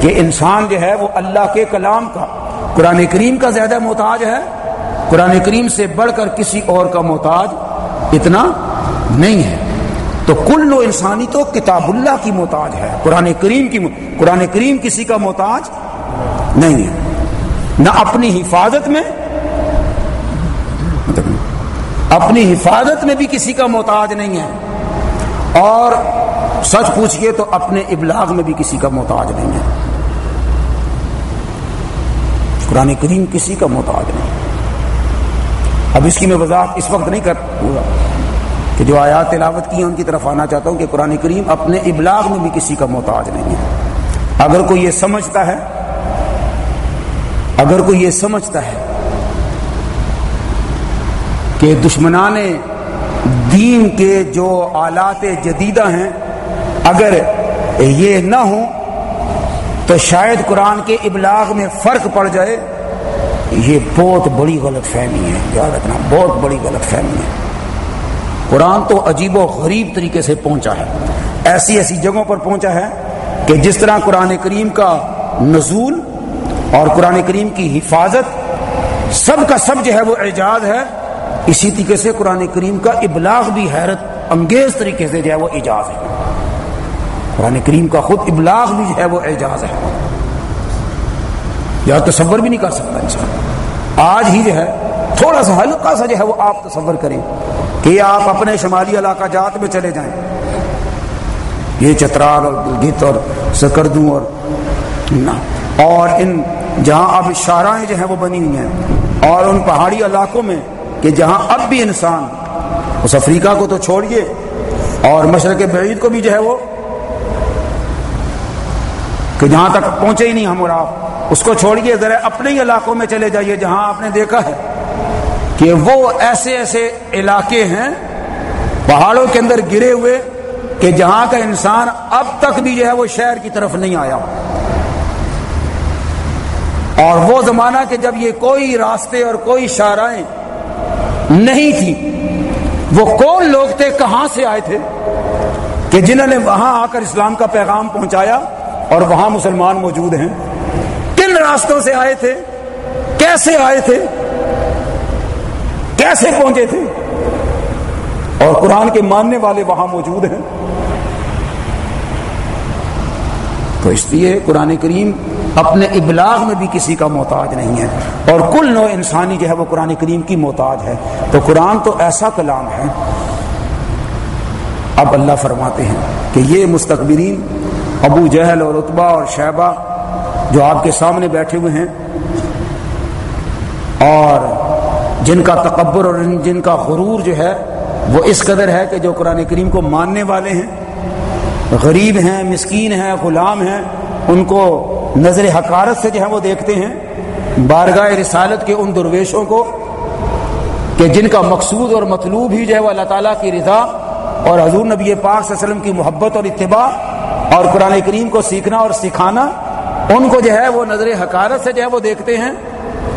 کہ انسان جو ہے وہ اللہ کے کلام کا، قرآن کریم کا زیادہ محتاج ہے؟ قرآن کریم سے بڑھ کر کسی اور کا محتاج اتنا نہیں ہے۔ تو کل و انسانی تو کتاب اللہ کی محتاج ہے، قرآن کریم کی قرآن کریم کسی کا محتاج نہیں ہے۔ نہ اپنی حفاظت میں اپنی حفاظت میں بھی کسی کا محتاج نہیں ہے۔ اور سچ پوچھئے تو اپنے ابلاغ میں بھی کسی کا محتاج نہیں ہے۔ قرآن کریم کسی کا محتاج نہیں۔ اب اس کی میں وضاحت اس وقت نہیں کر پورا کہ جو آیات تلاوت کی ہیں ان کی طرف آنا چاہتا ہوں کہ قرآن کریم اپنے ابلاغ میں بھی کسی کا محتاج نہیں ہے۔ اگر کوئی یہ سمجھتا ہے، اگر کوئی یہ سمجھتا ہے کہ دشمنان دین کے جو آلات جدیدہ ہیں، اگر یہ نہ ہوں تو شاید قرآن کے ابلاغ میں فرق پڑ جائے۔ یہ بہت بڑی غلط فہمی ہے، یاد رکھنا، بہت بڑی غلط فہمی ہے۔ قرآن تو عجیب و غریب طریقے سے پہنچا ہے۔ ایسی ایسی جگہوں پر پہنچا ہے کہ جس طرح قرآن کریم کا نزول اور قرآن کریم کی حفاظت، سب کا سب جو ہے وہ اعجاز ہے۔ اسی طریقے سے قرآن کریم کا ابلاغ بھی حیرت انگیز طریقے سے جو ہے وہ اعجاز ہے۔ قرآن کریم کا خود ابلاغ بھی جو ہے وہ اعجاز ہے۔ یا تصور بھی نہیں کر سکتا انسان۔ آج ہی جو ہے تھوڑا سا ہلکا سا جو ہے وہ آپ تصور کریں کہ آپ اپنے شمالی علاقہ جات میں چلے جائیں۔ یہ چترال اور گلگت اور سکردو اور اور ان جہاں اب شاہراہیں جو ہیں وہ بنی ہوئی ہیں۔ اور ان پہاڑی علاقوں میں کہ جہاں اب بھی انسان اس افریقہ کو تو چھوڑیے اور مشرق بعید کو بھی جو ہے وہ کہ جہاں تک پہنچے ہی نہیں ہم اور آپ، اس کو چھوڑیے، ذرا اپنے ہی علاقوں میں چلے جائیے جہاں آپ نے دیکھا ہے کہ وہ ایسے ایسے علاقے ہیں پہاڑوں کے اندر گرے ہوئے کہ جہاں کا انسان اب تک بھی جو ہے وہ شہر کی طرف نہیں آیا۔ اور وہ زمانہ کہ جب یہ کوئی راستے اور کوئی شارائیں نہیں تھی۔ وہ کون لوگ تھے، کہاں سے آئے تھے؟ کہ جنہوں نے وہاں آ کر اسلام کا پیغام پہنچایا اور وہاں مسلمان موجود ہیں۔ کن راستوں سے آئے تھے؟ کیسے آئے تھے؟ کیسے پہنچے تھے؟ اور قرآن کے ماننے والے وہاں موجود ہیں۔ تو اس لیے قرآن کریم اپنے ابلاغ میں بھی کسی کا محتاج نہیں ہے اور کل نو انسانی جو ہے وہ قرآن کریم کی محتاج ہے تو قرآن تو ایسا کلام ہے۔ اب اللہ فرماتے ہیں کہ یہ مستقبرین ابو جہل اور اتبا اور شہبہ جو آپ کے سامنے بیٹھے ہوئے ہیں اور جن کا تکبر اور جن کا غرور جو ہے وہ اس قدر ہے کہ جو قرآن کریم کو ماننے والے ہیں غریب ہیں، مسکین ہیں، غلام ہیں، ان کو نظر حکارت سے جو ہے وہ دیکھتے ہیں، بارگاہ رسالت کے ان درویشوں کو کہ جن کا مقصود اور مطلوب ہی جو ہے وہ اللہ تعالیٰ کی رضا اور حضور نبی پاک صلی اللہ علیہ وسلم کی محبت اور اتباع اور قرآن کریم کو سیکھنا اور سکھانا، ان کو جو ہے وہ نظر حکارت سے جو ہے وہ دیکھتے ہیں۔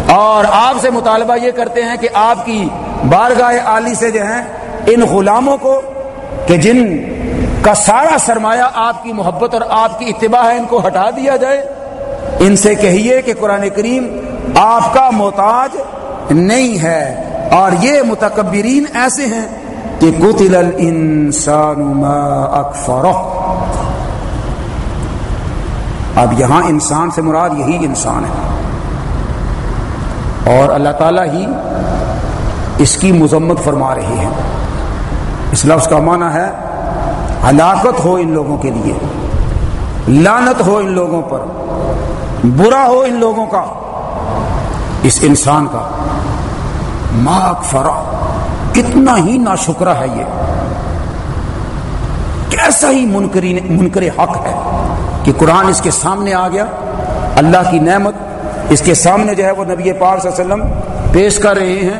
اور آپ سے مطالبہ یہ کرتے ہیں کہ آپ کی بارگاہ عالی سے جو ہیں، ان غلاموں کو کہ جن کا سارا سرمایہ آپ کی محبت اور آپ کی اتباع ہے، ان کو ہٹا دیا جائے۔ ان سے کہیے کہ قرآن کریم آپ کا محتاج نہیں ہے اور یہ متکبرین ایسے ہیں کہ قتل الانسان ما اکفرہ اب یہاں انسان سے مراد یہی انسان ہے۔ اور اللہ تعالی ہی اس کی مذمت فرما رہے ہیں اس لفظ کا معنی ہے ہلاکت ہو ان لوگوں کے لیے لانت ہو ان لوگوں پر، برا ہو ان لوگوں کا، اس انسان کا ماک فرا، کتنا ہی نا ہے یہ۔ کیسا ہی منکر حق ہے کہ قرآن اس کے سامنے آ گیا، اللہ کی نعمت اس کے سامنے جو ہے وہ نبی پاک صلی اللہ علیہ وسلم پیش کر رہے ہیں۔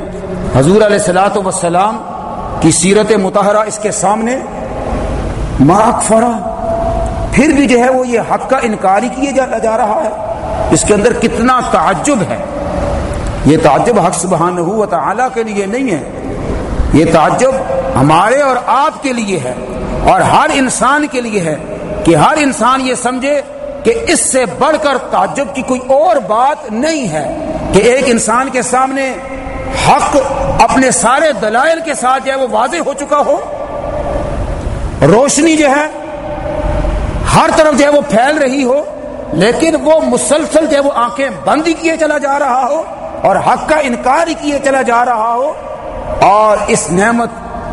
حضور علیہ السلاۃ وسلام کی سیرت متحرہ اس کے سامنے ماک فرا پھر بھی جو ہے وہ یہ حق کا انکار ہی کیے جا رہا ہے۔ اس کے اندر کتنا تعجب ہے۔ یہ تعجب حق سبحان ہو تعالیٰ کے لیے نہیں ہے۔ یہ تعجب ہمارے اور آپ کے لیے ہے۔ اور ہر انسان کے لیے ہے۔ کہ ہر انسان یہ سمجھے کہ اس سے بڑھ کر تعجب کی کوئی اور بات نہیں ہے۔ کہ ایک انسان کے سامنے حق اپنے سارے دلائل کے ساتھ جو ہے وہ واضح ہو چکا ہو۔ روشنی جو ہے، ہر طرف جو ہے وہ پھیل رہی ہو، لیکن وہ مسلسل جو ہے وہ آنکھیں بند ہی کیے چلا جا رہا ہو اور حق کا انکار ہی کیے چلا جا رہا ہو اور اس نعمت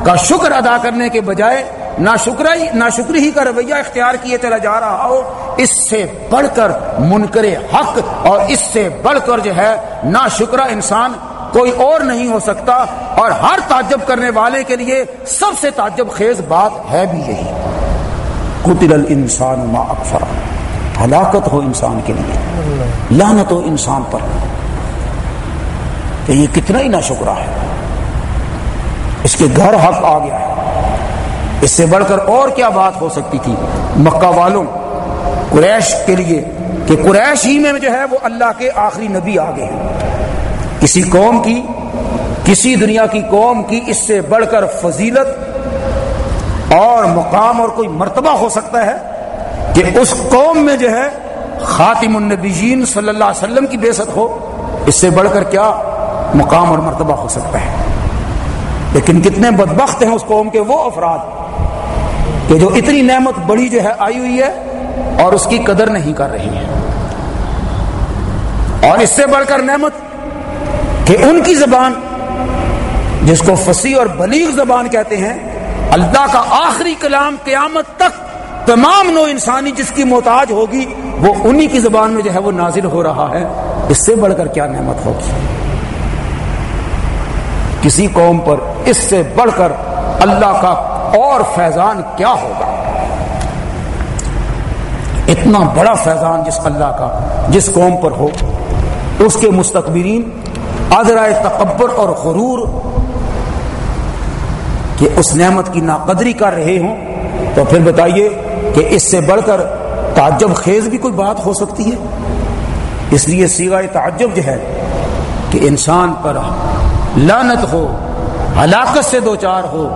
کا شکر ادا کرنے کے بجائے نہ شکرائی نہ شکری ہی کا رویہ اختیار کیے چلا جا رہا ہو۔ اس سے بڑھ کر منکر حق اور اس سے بڑھ کر جو ہے نہ شکرا انسان کوئی اور نہیں ہو سکتا اور ہر تعجب کرنے والے کے لیے سب سے تعجب خیز بات ہے بھی یہی۔ قتل الانسان ما اکفر۔ ہلاکت ہو انسان کے لیے۔ لانت ہو انسان پر۔ کہ یہ کتنا ہی نہ شکرا ہے۔ اس کے گھر حق آ گیا ہے۔ اس سے بڑھ کر اور کیا بات ہو سکتی تھی؟ مکہ والوں، قریش کے لیے۔ کہ قریش ہی میں جو ہے وہ اللہ کے آخری نبی آگے ہیں۔ کسی قوم کی، کسی دنیا کی قوم کی اس سے بڑھ کر فضیلت اور مقام اور کوئی مرتبہ ہو سکتا ہے کہ اس قوم میں جو ہے خاتم النبیین صلی اللہ علیہ وسلم کی بے ہو، اس سے بڑھ کر کیا مقام اور مرتبہ ہو سکتا ہے۔ لیکن کتنے بدبخت ہیں اس قوم کے وہ افراد کہ جو اتنی نعمت بڑی جو ہے آئی ہوئی ہے اور اس کی قدر نہیں کر رہی ہے اور اس سے بڑھ کر نعمت کہ ان کی زبان جس کو فصیح اور بلیغ زبان کہتے ہیں، اللہ کا آخری کلام قیامت تک تمام نو انسانی جس کی محتاج ہوگی، وہ انہی کی زبان میں جو ہے وہ نازل ہو رہا ہے۔ اس سے بڑھ کر کیا نعمت ہوگی؟ کسی قوم پر اس سے بڑھ کر اللہ کا اور فیضان کیا ہوگا؟ اتنا بڑا فیضان جس اللہ کا، جس قوم پر ہو، اس کے مستقبرین آدرائے تکبر اور غرور کہ اس نعمت کی ناقدری کر رہے ہوں، تو پھر بتائیے کہ اس سے بڑھ کر تعجب خیز بھی کوئی بات ہو سکتی ہے؟ اس لیے سیگا تعجب جو ہے کہ انسان پر لانت ہو، ہلاکت سے دو چار ہو،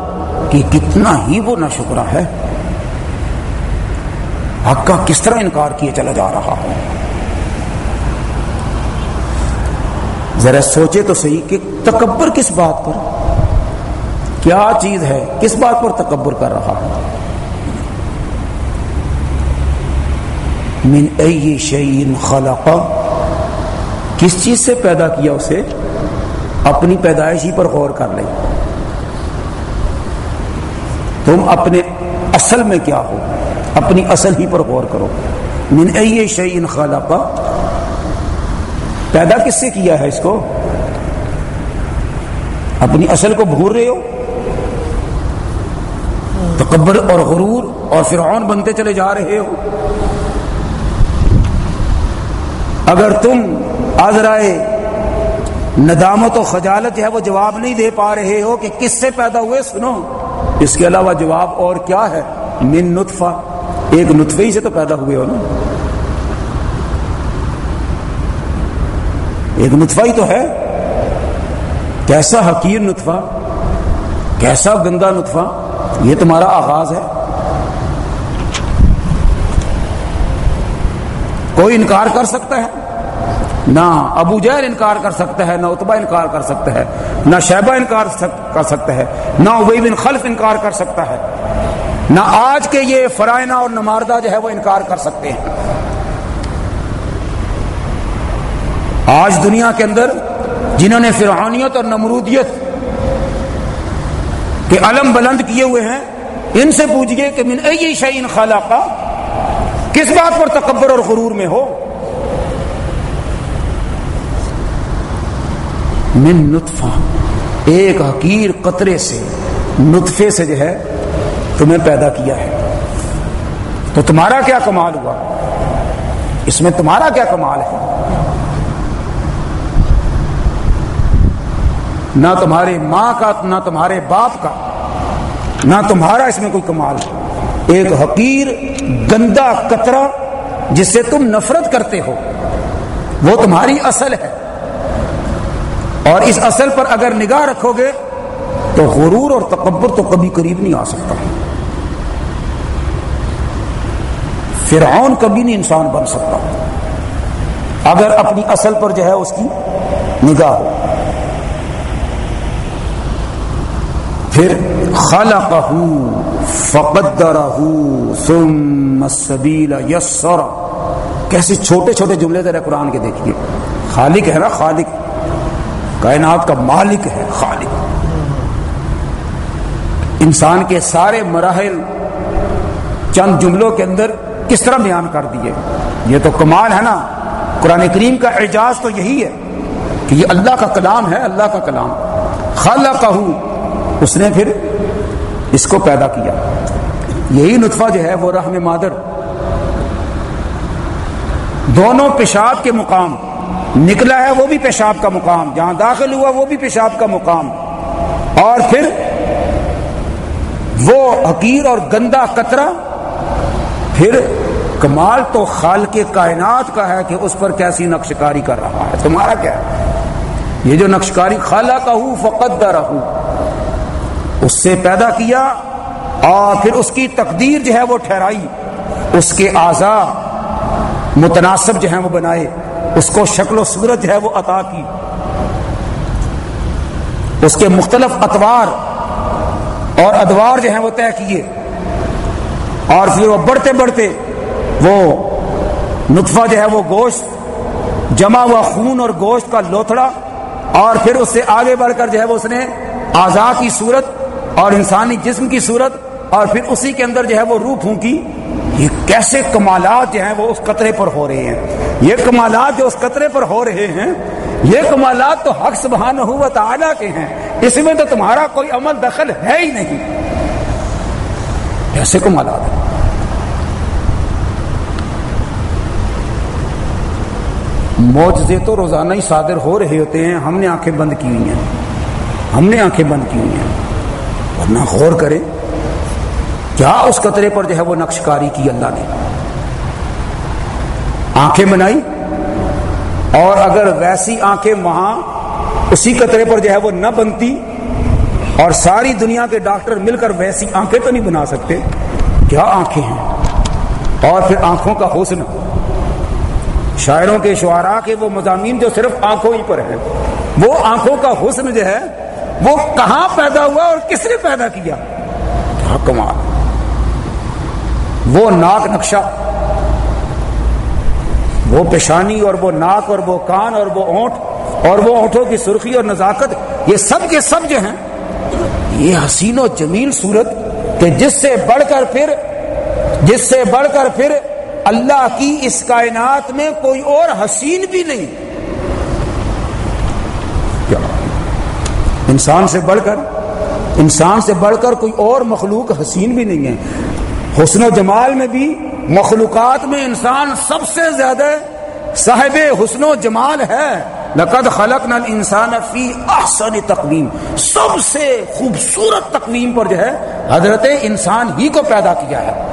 کہ کتنا ہی وہ نہ شکرا ہے۔ حق کا کس طرح انکار کیے چلا جا رہا ہے؟ ذرا سوچے تو صحیح کہ تکبر کس بات پر؟ کیا چیز ہے؟ کس بات پر تکبر کر رہا ہے؟ من ای شعین خلقا کس چیز سے پیدا کیا اسے؟ اپنی پیدائش ہی پر غور کر لیں۔ تم اپنے اصل میں کیا ہو؟ اپنی اصل ہی پر غور کرو۔ من ای شعین خلقا پیدا کس سے کیا ہے اس کو؟ اپنی اصل کو بھول رہے ہو؟ تکبر اور غرور اور فرعون بنتے چلے جا رہے ہو؟ اگر تم آزرائے ندامت و خجالت جو ہے وہ جواب نہیں دے پا رہے ہو کہ کس سے پیدا ہوئے، سنو۔ اس کے علاوہ جواب اور کیا ہے؟ من نطفہ۔ ایک نطفے ہی سے تو پیدا ہوئے ہو نا۔ ایک نطفہ ہی تو ہے۔ کیسا حقیر نطفہ، کیسا گندا نطفہ، یہ تمہارا آغاز ہے۔ کوئی انکار کر سکتا ہے؟ نہ ابو جہل انکار کر سکتا ہے، نہ اتبا انکار کر سکتا ہے، نہ شہبہ انکار کر سکتا ہے، نہ ابئی بن خلف انکار کر سکتا ہے۔ نہ آج کے یہ فرائنا اور نماردہ جو ہے وہ انکار کر سکتے ہیں۔ آج دنیا کے اندر جنہوں نے فرحانیت اور نمرودیت کے علم بلند کیے ہوئے ہیں، ان سے پوچھئے کہ من ای شعین خالہ کس بات پر تکبر اور غرور میں ہو؟ من نطفہ، ایک حقیر قطرے سے، نطفے سے جو ہے، تمہیں پیدا کیا ہے۔ تو تمہارا کیا کمال ہوا؟ اس میں تمہارا کیا کمال ہے؟ نہ تمہارے ماں کا، نہ تمہارے باپ کا، نہ تمہارا اس میں کوئی کمال۔ ایک حقیر، گندا کترا جس سے تم نفرت کرتے ہو، وہ تمہاری اصل ہے۔ اور اس اصل پر اگر نگاہ رکھو گے، تو غرور اور تکبر تو کبھی قریب نہیں آ سکتا۔ فرعون کبھی نہیں انسان بن سکتا۔ اگر اپنی اصل پر جو ہے اس کی نگاہ ہو۔ پھر خلقہ فقدرہ ثم السبیل یسر کیسے چھوٹے چھوٹے جملے ذرا قرآن کے دیکھیے۔ خالق ہے نا خالق۔ کائنات کا مالک ہے خالق۔ انسان کے سارے مراحل چند جملوں کے اندر کس طرح بیان کر دیے۔ یہ تو کمال ہے نا۔ قرآن کریم کا اعجاز تو یہی ہے کہ یہ اللہ کا کلام ہے، اللہ کا کلام۔ خالقہ اس نے پھر اس کو پیدا کیا۔ یہی نطفہ جو ہے وہ رحم مادر۔ دونوں پیشاب کے مقام۔ نکلا ہے وہ بھی پیشاب کا مقام۔ جہاں داخل ہوا وہ بھی پیشاب کا مقام۔ اور پھر وہ حقیر اور گندا قطرہ۔ پھر کمال تو خال کے کائنات کا ہے کہ اس پر کیسی نقش کاری کر رہا ہے۔ تمہارا کیا ہے؟ یہ جو نقش کاری خالہ کا ہوں فقت اس سے پیدا کیا اور پھر اس کی تقدیر جو ہے وہ ٹھہرائی، اس کے اعضا متناسب جو ہیں وہ بنائے، اس کو شکل و صورت جو ہے وہ عطا کی۔ اس کے مختلف اتوار اور ادوار جو ہیں وہ طے کیے۔ اور پھر وہ بڑھتے بڑھتے وہ نطفہ جو ہے وہ گوشت، جمع ہوا خون اور گوشت کا لوتھڑا اور پھر اس سے آگے بڑھ کر جو ہے وہ اس نے آزاد کی صورت اور انسانی جسم کی صورت اور پھر اسی کے اندر جو ہے وہ روح پھونکی۔ یہ کیسے کمالات جو ہیں وہ اس قطرے پر ہو رہے ہیں۔ یہ کمالات جو اس قطرے پر ہو رہے ہیں، یہ کمالات تو حق سبحانہ ہوا تعالیٰ کے ہیں۔ اس میں تو تمہارا کوئی عمل دخل ہے ہی نہیں۔ ایسے کمالات ہیں۔ موجے تو روزانہ ہی صادر ہو رہے ہوتے ہیں۔ ہم نے آنکھیں بند کی ہوئی ہیں۔ ہم نے آنکھیں بند کی ہوئی ہیں۔ ورنہ غور کرے کیا اس قطرے پر جو ہے وہ نقش کاری کی اللہ نے؟ آنکھیں بنائی۔ اور اگر ویسی آنکھیں وہاں اسی قطرے پر جو ہے وہ نہ بنتی اور ساری دنیا کے ڈاکٹر مل کر ویسی آنکھیں تو نہیں بنا سکتے۔ کیا آنکھیں ہیں؟ اور پھر آنکھوں کا حسن۔ شاعروں کے شعراء کے وہ مضامین جو صرف آنکھوں ہی پر ہے وہ آنکھوں کا حسن جو ہے وہ کہاں پیدا ہوا اور کس نے پیدا کیا؟ کمال؟ وہ ناک نقشہ، وہ پیشانی اور وہ ناک اور وہ کان اور وہ اونٹ اور وہ اونٹوں کی سرخی اور نزاکت، یہ سب کے سب جو ہیں، یہ حسین و جمیل صورت کہ جس سے بڑھ کر پھر، جس سے بڑھ کر پھر اللہ کی اس کائنات میں کوئی اور حسین بھی نہیں۔ انسان سے بڑھ کر، انسان سے بڑھ کر کوئی اور مخلوق حسین بھی نہیں ہے۔ حسن و جمال میں بھی، مخلوقات میں انسان سب سے زیادہ صاحب حسن و جمال ہے۔ لقد خلق نل انسان فی احسن تقویم۔ سب سے خوبصورت تقویم پر جو ہے، حضرت انسان ہی کو پیدا کیا ہے۔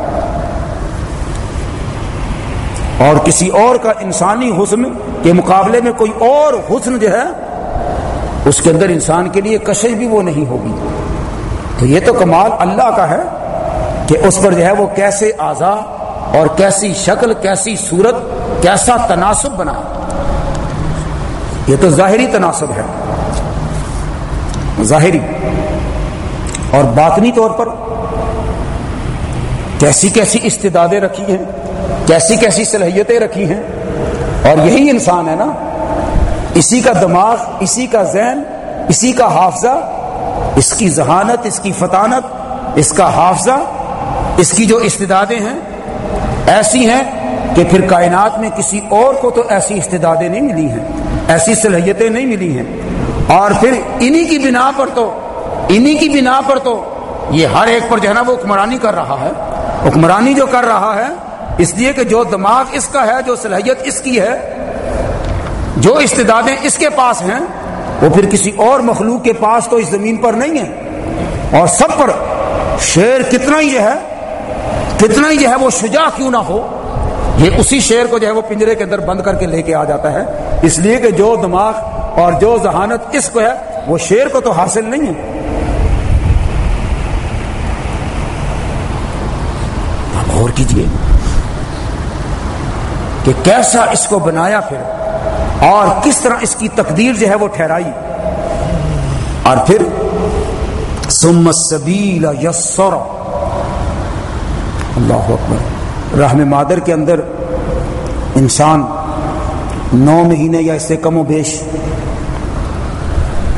اور کسی اور کا انسانی حسن کے مقابلے میں کوئی اور حسن جو ہے اس کے اندر انسان کے لیے کشش بھی وہ نہیں ہوگی۔ تو یہ تو کمال اللہ کا ہے کہ اس پر جو ہے وہ کیسے آزا اور کیسی شکل، کیسی صورت، کیسا تناسب بنا۔ یہ تو ظاہری تناسب ہے۔ ظاہری۔ اور باطنی طور پر کیسی کیسی استدادیں رکھی ہیں، کیسی کیسی صلاحیتیں رکھی ہیں۔ اور یہی انسان ہے نا اسی کا دماغ، اسی کا ذہن، اسی کا حافظہ، اس کی ذہانت، اس کی فطانت، اس کا حافظہ، اس کی جو استدادیں ہیں، ایسی ہیں کہ پھر کائنات میں کسی اور کو تو ایسی استدادیں نہیں ملی ہیں، ایسی صلاحیتیں نہیں ملی ہیں۔ اور پھر انہی کی بنا پر تو، انہی کی بنا پر تو یہ ہر ایک پر جو ہے نا وہ حکمرانی کر رہا ہے۔ حکمرانی جو کر رہا ہے، اس لیے کہ جو دماغ اس کا ہے، جو صلاحیت اس کی ہے جو استدادیں اس کے پاس ہیں، وہ پھر کسی اور مخلوق کے پاس تو اس زمین پر نہیں ہے اور سب پر شیر کتنا ہی جو ہے، کتنا ہی جو ہے، وہ شجاع کیوں نہ ہو۔ یہ اسی شیر کو جو ہے وہ پنجرے کے اندر بند کر کے لے کے آ جاتا ہے۔ اس لیے کہ جو دماغ اور جو ذہانت اس کو ہے، وہ شیر کو تو حاصل نہیں ہے۔ آپ غور کیجیے کہ کیسا اس کو بنایا پھر۔ اور کس طرح اس کی تقدیر جو ہے وہ ٹھہرائی؟ اور پھر سم سبیل یسر۔ اللہ اکبر۔ رحم مادر کے اندر انسان نو مہینے یا اس سے کم و بیش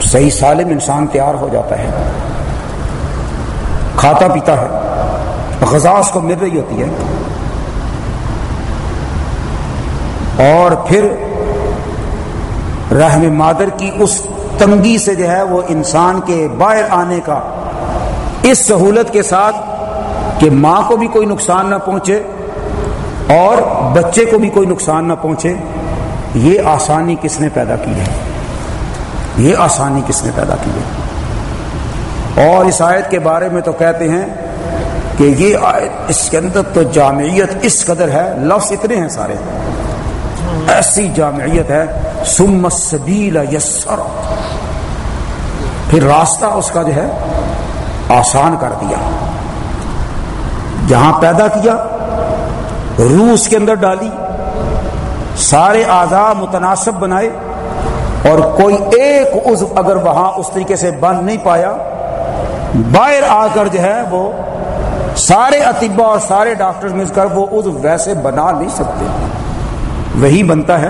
صحیح سالم انسان تیار ہو جاتا ہے۔ کھاتا پیتا ہے۔ غذا اس کو مل رہی ہوتی ہے۔ اور پھر رحم مادر کی اس تنگی سے جو ہے وہ انسان کے باہر آنے کا اس سہولت کے ساتھ کہ ماں کو بھی کوئی نقصان نہ پہنچے اور بچے کو بھی کوئی نقصان نہ پہنچے، یہ آسانی کس نے پیدا کی ہے؟ یہ آسانی کس نے پیدا کی ہے؟ اور اس آیت کے بارے میں تو کہتے ہیں کہ یہ آیت اس کے اندر تو جامعیت اس قدر ہے، لفظ اتنے ہیں سارے، ایسی جامعیت ہے سم سبیل یسر پھر راستہ اس کا جو ہے آسان کر دیا۔ جہاں پیدا کیا، روح اس کے اندر ڈالی۔ سارے آزاد متناسب بنائے۔ اور کوئی ایک عضو اگر وہاں اس طریقے سے بن نہیں پایا، باہر آ کر جو ہے وہ سارے اطبا اور سارے ڈاکٹر مل کر وہ عضو ویسے بنا نہیں سکتے۔ وہی بنتا ہے۔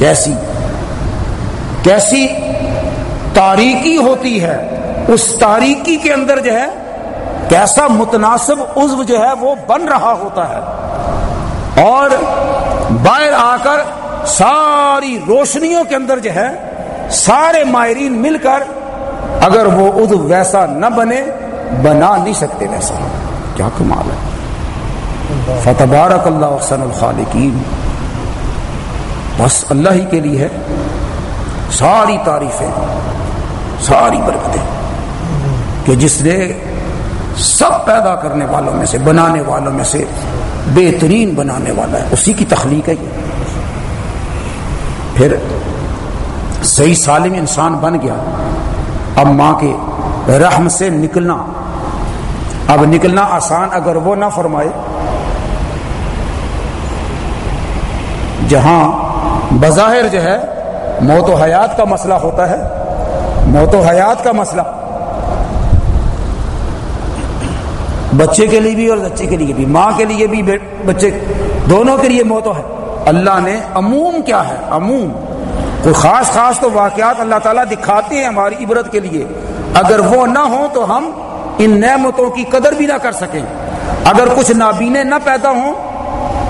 کیسی کیسی تاریکی ہوتی ہے اس تاریکی کے اندر جو ہے کیسا متناسب عزو جو ہے وہ بن رہا ہوتا ہے اور باہر آ کر ساری روشنیوں کے اندر جو ہے سارے ماہرین مل کر اگر وہ عزو ویسا نہ بنے بنا نہیں سکتے ویسا۔ کیا کمال ہے۔ فتبارک اللہ حسن الخالقین۔ بس اللہ ہی کے لیے ہے۔ ساری تعریفیں، ساری برکتیں۔ کہ جس نے سب پیدا کرنے والوں میں سے، بنانے والوں میں سے بہترین بنانے والا ہے، اسی کی تخلیق ہے۔ پھر صحیح سالم انسان بن گیا۔ اب ماں کے رحم سے نکلنا، اب نکلنا آسان اگر وہ نہ فرمائے۔ جہاں بظاہر جو ہے، موت و حیات کا مسئلہ ہوتا ہے۔ موت و حیات کا مسئلہ۔ بچے کے لیے بھی اور بچے کے لیے بھی، ماں کے لیے بھی بچے، دونوں کے لیے موت ہے۔ اللہ نے عموم کیا ہے؟ عموم۔ کوئی خاص خاص تو واقعات اللہ تعالیٰ دکھاتے ہیں ہماری عبرت کے لیے۔ اگر وہ نہ ہوں تو ہم ان نعمتوں کی قدر بھی نہ کر سکیں۔ اگر کچھ نابینے نہ پیدا ہوں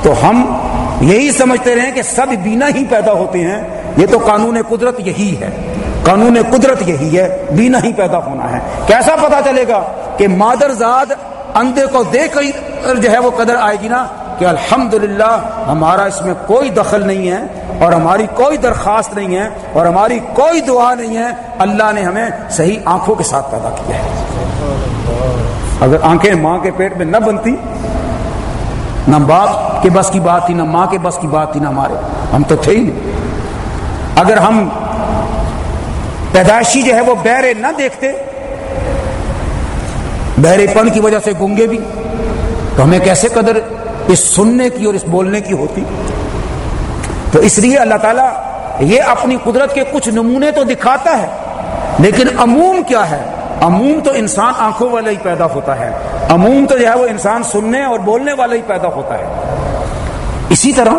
تو ہم یہی سمجھتے رہیں کہ سب بینا ہی پیدا ہوتے ہیں۔ یہ تو قانون قدرت یہی ہے۔ قانون قدرت یہی ہے۔ بینا ہی پیدا ہونا ہے۔ کیسا پتا چلے گا کہ مادر زاد اندھے کو دیکھ جو ہے وہ قدر آئے گی نا کہ الحمدللہ ہمارا اس میں کوئی دخل نہیں ہے اور ہماری کوئی درخواست نہیں ہے اور ہماری کوئی دعا نہیں ہے۔ اللہ نے ہمیں صحیح آنکھوں کے ساتھ پیدا کیا ہے۔ اگر آنکھیں ماں کے پیٹ میں نہ بنتی، نہ باپ کے بس کی بات تھی نہ ماں کے بس کی بات تھی نہ ہمارے۔ ہم تو تھے ہی نہیں۔ اگر ہم پیدائشی جو ہے وہ بہرے نہ دیکھتے، بہرے پن کی وجہ سے گونگے بھی، تو ہمیں کیسے قدر اس سننے کی اور اس بولنے کی ہوتی؟ تو اس لیے اللہ تعالیٰ یہ اپنی قدرت کے کچھ نمونے تو دکھاتا ہے، لیکن عموم کیا ہے؟ عموم تو انسان آنکھوں والا ہی پیدا ہوتا ہے۔ عموم تو جو ہے وہ انسان سننے اور بولنے والا ہی پیدا ہوتا ہے۔ اسی طرح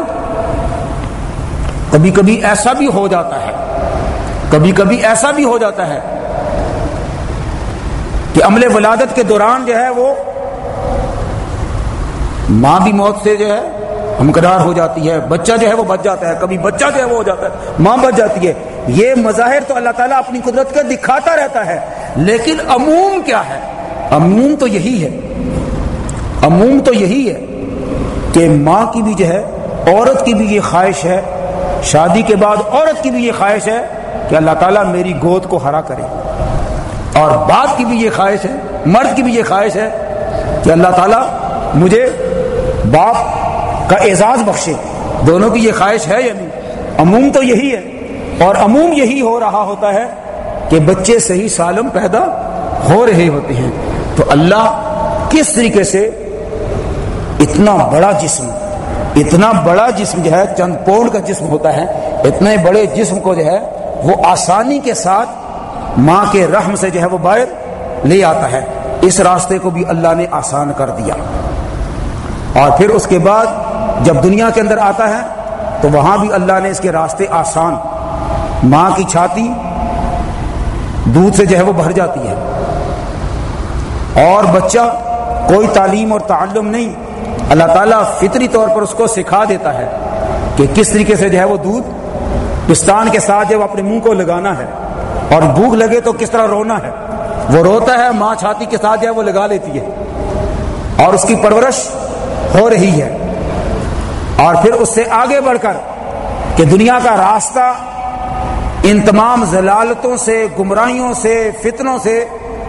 کبھی کبھی ایسا بھی ہو جاتا ہے کبھی کبھی ایسا بھی ہو جاتا ہے کہ عمل ولادت کے دوران جو ہے وہ ماں بھی موت سے جو ہے ہمکدار ہو جاتی ہے، بچہ جو ہے وہ بچ جاتا ہے، کبھی بچہ جو ہے وہ ہو جاتا ہے، ماں بچ جاتی ہے۔ یہ مظاہر تو اللہ تعالیٰ اپنی قدرت کا دکھاتا رہتا ہے، لیکن عموم کیا ہے؟ عموم تو یہی ہے۔ عموم تو یہی ہے۔ کہ ماں کی بھی جو ہے، عورت کی بھی یہ خواہش ہے، شادی کے بعد عورت کی بھی یہ خواہش ہے کہ اللہ تعالیٰ میری گود کو ہرا کرے۔ اور باپ کی بھی یہ خواہش ہے، مرد کی بھی یہ خواہش ہے کہ اللہ تعالیٰ مجھے باپ کا اعزاز بخشے۔ دونوں کی یہ خواہش ہے یا نہیں؟ عموم تو یہی ہے۔ اور عموم یہی ہو رہا ہوتا ہے کہ بچے صحیح سالم پیدا ہو رہے ہوتے ہیں۔ تو اللہ کس طریقے سے اتنا بڑا جسم، اتنا بڑا جسم جو ہے، چند پونڈ کا جسم ہوتا ہے، اتنے بڑے جسم کو جو ہے، وہ آسانی کے ساتھ ماں کے رحم سے جو ہے وہ باہر لے آتا ہے۔ اس راستے کو بھی اللہ نے آسان کر دیا۔ اور پھر اس کے بعد جب دنیا کے اندر آتا ہے، تو وہاں بھی اللہ نے اس کے راستے آسان۔ ماں کی چھاتی دودھ سے جو ہے وہ بھر جاتی ہے۔ اور بچہ کوئی تعلیم اور تعلم نہیں اللہ تعالیٰ فطری طور پر اس کو سکھا دیتا ہے کہ کس طریقے سے جو ہے وہ دودھ پستان کے ساتھ جب اپنے منہ کو لگانا ہے اور بھوک لگے تو کس طرح رونا ہے؟ وہ روتا ہے، ماں چھاتی کے ساتھ جو ہے وہ لگا لیتی ہے اور اس کی پرورش ہو رہی ہے۔ اور پھر اس سے آگے بڑھ کر کہ دنیا کا راستہ ان تمام ضلالتوں سے، گمراہیوں سے، فتنوں سے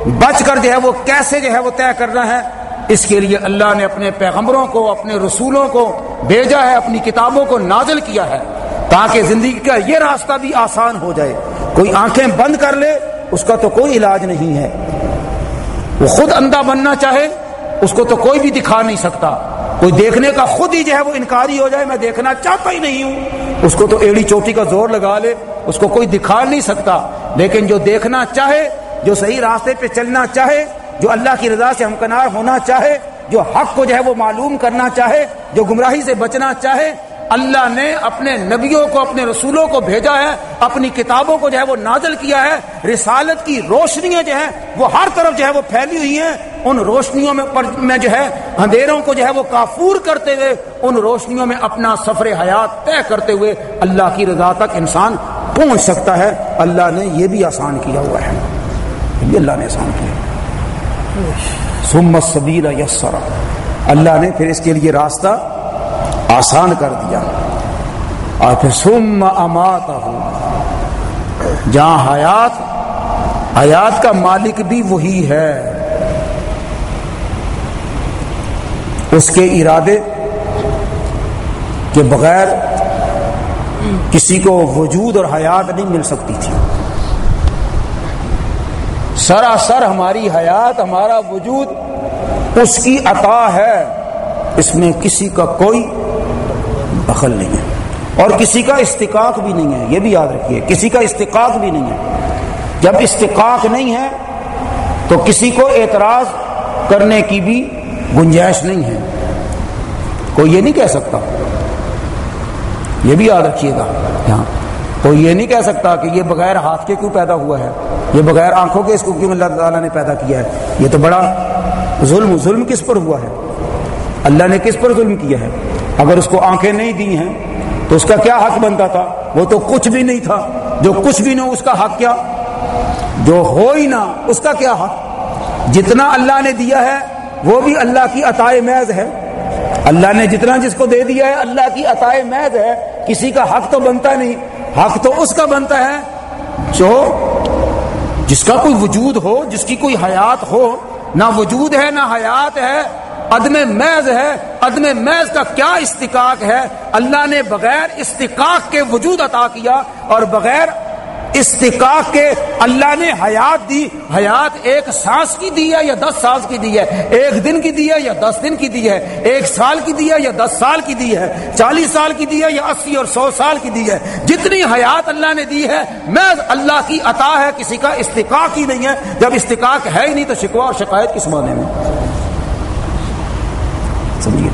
بچ کر جو ہے وہ کیسے جو ہے وہ طے کرنا ہے؟ اس کے لیے اللہ نے اپنے پیغمبروں کو، اپنے رسولوں کو بھیجا ہے، اپنی کتابوں کو نازل کیا ہے تاکہ زندگی کا یہ راستہ بھی آسان ہو جائے۔ کوئی آنکھیں بند کر لے، اس کا تو کوئی علاج نہیں ہے۔ وہ خود اندھا بننا چاہے، اس کو تو کوئی بھی دکھا نہیں سکتا۔ کوئی دیکھنے کا خود ہی جو ہے وہ انکاری ہو جائے، میں دیکھنا چاہتا ہی نہیں ہوں۔ اس کو تو ایڑی چوٹی کا زور لگا لے، اس کو کوئی دکھا نہیں سکتا۔ لیکن جو دیکھنا چاہے، جو صحیح راستے پہ چلنا چاہے جو اللہ کی رضا سے ہمکنار ہونا چاہے، جو حق کو جو ہے وہ معلوم کرنا چاہے، جو گمراہی سے بچنا چاہے، اللہ نے اپنے نبیوں کو، اپنے رسولوں کو بھیجا ہے، اپنی کتابوں کو جو ہے وہ نازل کیا ہے، رسالت کی روشنیاں جو ہیں وہ ہر طرف جو ہے وہ پھیلی ہوئی ہیں۔ ان روشنیوں میں پر میں جو ہے اندھیروں کو جو ہے وہ کافور کرتے ہوئے، ان روشنیوں میں اپنا سفر حیات طے کرتے ہوئے اللہ کی رضا تک انسان پہنچ سکتا ہے۔ اللہ نے یہ بھی آسان کیا ہوا ہے۔ یہ اللہ نے آسان کیا۔ سمت صبیر یسرا اللہ نے پھر اس کے لیے راستہ آسان کر دیا۔ اور پھر سم امات جہاں حیات حیات کا مالک بھی وہی ہے۔ اس کے ارادے کے بغیر کسی کو وجود اور حیات نہیں مل سکتی تھی۔ سراسر ہماری حیات، ہمارا وجود اس کی عطا ہے۔ اس میں کسی کا کوئی دخل نہیں ہے۔ اور کسی کا استقاق بھی نہیں ہے۔ یہ بھی یاد رکھیے، کسی کا استقاق بھی نہیں ہے۔ جب استقاق نہیں ہے تو کسی کو اعتراض کرنے کی بھی گنجائش نہیں ہے۔ کوئی یہ نہیں کہہ سکتا۔ یہ بھی یاد رکھیے گا۔ یہاں کوئی یہ نہیں کہہ سکتا کہ یہ بغیر ہاتھ کے کیوں پیدا ہوا ہے؟ یہ بغیر آنکھوں کے اس کو کیوں اللہ تعالیٰ نے پیدا کیا ہے؟ یہ تو بڑا ظلم ظلم کس پر ہوا ہے؟ اللہ نے کس پر ظلم کیا ہے؟ اگر اس کو آنکھیں نہیں دی ہیں، تو اس کا کیا حق بنتا تھا؟ وہ تو کچھ بھی نہیں تھا۔ جو کچھ بھی نہ اس کا حق کیا؟ جو ہو ہی نہ، اس کا کیا حق؟ جتنا اللہ نے دیا ہے، وہ بھی اللہ کی عطائے محض ہے۔ اللہ نے جتنا جس کو دے دیا ہے، اللہ کی عطائے محض ہے۔ کسی کا حق تو بنتا نہیں، حق تو اس کا بنتا ہے جو جس کا کوئی وجود ہو، جس کی کوئی حیات ہو، نہ وجود ہے، نہ حیات ہے، عدم محض ہے، عدم محض کا کیا استقاق ہے؟ اللہ نے بغیر استقاق کے وجود عطا کیا اور بغیر استقاق کے اللہ نے حیات دی، حیات ایک سانس کی دی ہے یا دس سانس کی دی ہے؟ ایک دن کی دی ہے یا دس دن کی دی ہے؟ ایک سال کی دی ہے یا دس سال کی دی ہے؟ چالیس سال کی دی ہے یا اسی اور سو سال کی دی ہے؟ جتنی حیات اللہ نے دی ہے میں اللہ کی عطا ہے، کسی کا استقاق ہی نہیں ہے۔ جب استقاق ہے ہی نہیں تو شکوا اور شکایت کس معنی میں؟ سمجھیے۔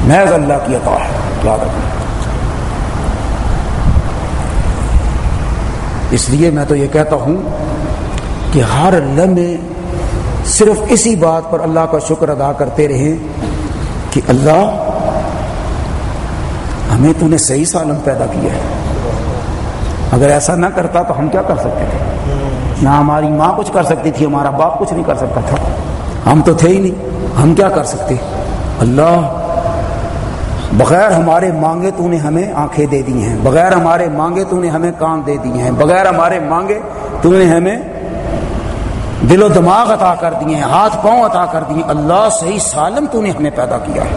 محض اللہ کی عطا ہے، یاد رکھنا۔ اس لیے میں تو یہ کہتا ہوں کہ ہر لمحے صرف اسی بات پر اللہ کا شکر ادا کرتے رہیں کہ اللہ ہمیں تو نے صحیح سالم پیدا کیا ہے۔ اگر ایسا نہ کرتا تو ہم کیا کر سکتے تھے؟ نہ ہماری ماں کچھ کر سکتی تھی، ہمارا باپ کچھ نہیں کر سکتا تھا۔ ہم تو تھے ہی نہیں، ہم کیا کر سکتے؟ اللہ بغیر ہمارے مانگے تو نے ہمیں آنکھیں دے دی ہیں۔ بغیر ہمارے مانگے تو نے ہمیں کان دے دی ہیں۔ بغیر ہمارے مانگے تو نے ہمیں دل و دماغ عطا کر دیے ہیں۔ ہاتھ پاؤں عطا کر دیے اللہ صحیح سالم تو نے ہمیں پیدا کیا ہے۔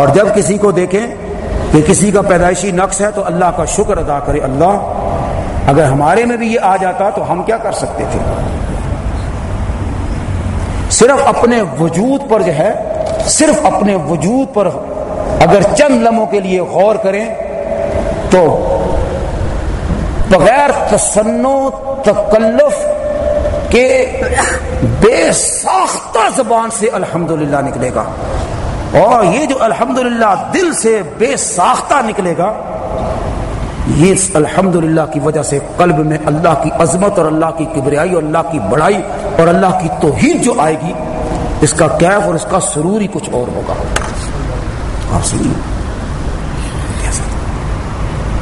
اور جب کسی کو دیکھیں کہ کسی کا پیدائشی نقص ہے تو اللہ کا شکر ادا کرے۔ اللہ، اگر ہمارے میں بھی یہ آ جاتا تو ہم کیا کر سکتے تھے؟ صرف اپنے وجود پر جو ہے، صرف اپنے وجود پر اگر چند لمحوں کے لیے غور کریں تو بغیر تسنو، تکلف کے بے ساختہ زبان سے الحمدللہ نکلے گا۔ اور یہ جو الحمدللہ دل سے بے ساختہ نکلے گا، یہ الحمدللہ کی وجہ سے قلب میں اللہ کی عظمت اور اللہ کی کبریائی اور اللہ کی بڑائی اور اللہ کی توحید جو آئے گی، اس کا کیف اور اس کا سرور ہی کچھ اور ہوگا۔ آپ سنیے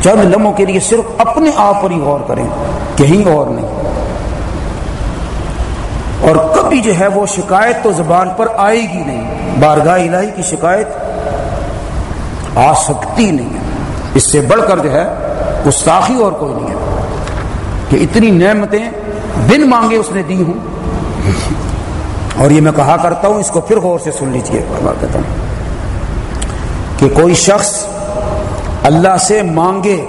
چند لمحوں کے لیے صرف اپنے آپ پر ہی غور کریں، کہیں اور نہیں۔ اور کبھی جو ہے وہ شکایت تو زبان پر آئے گی نہیں۔ بارگاہ الہی کی شکایت آ سکتی نہیں ہے۔ اس سے بڑھ کر جو ہے، گستاخی اور کوئی نہیں ہے۔ کہ اتنی نعمتیں بن مانگے اس نے دی ہوں۔ اور یہ میں کہا کرتا ہوں، اس کو پھر غور سے سن لیجیے کہتا ہوں کہ کوئی شخص اللہ سے مانگے،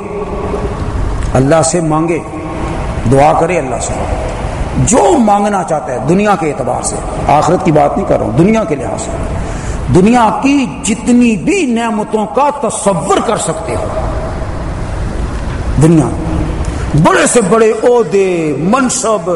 اللہ سے مانگے، دعا کرے اللہ سے۔ جو مانگنا چاہتا ہے دنیا کے اعتبار سے، آخرت کی بات نہیں کر رہا ہوں، دنیا کے لحاظ سے۔ دنیا کی جتنی بھی نعمتوں کا تصور کر سکتے ہو۔ دنیا۔ بڑے سے بڑے عہدے، منصب،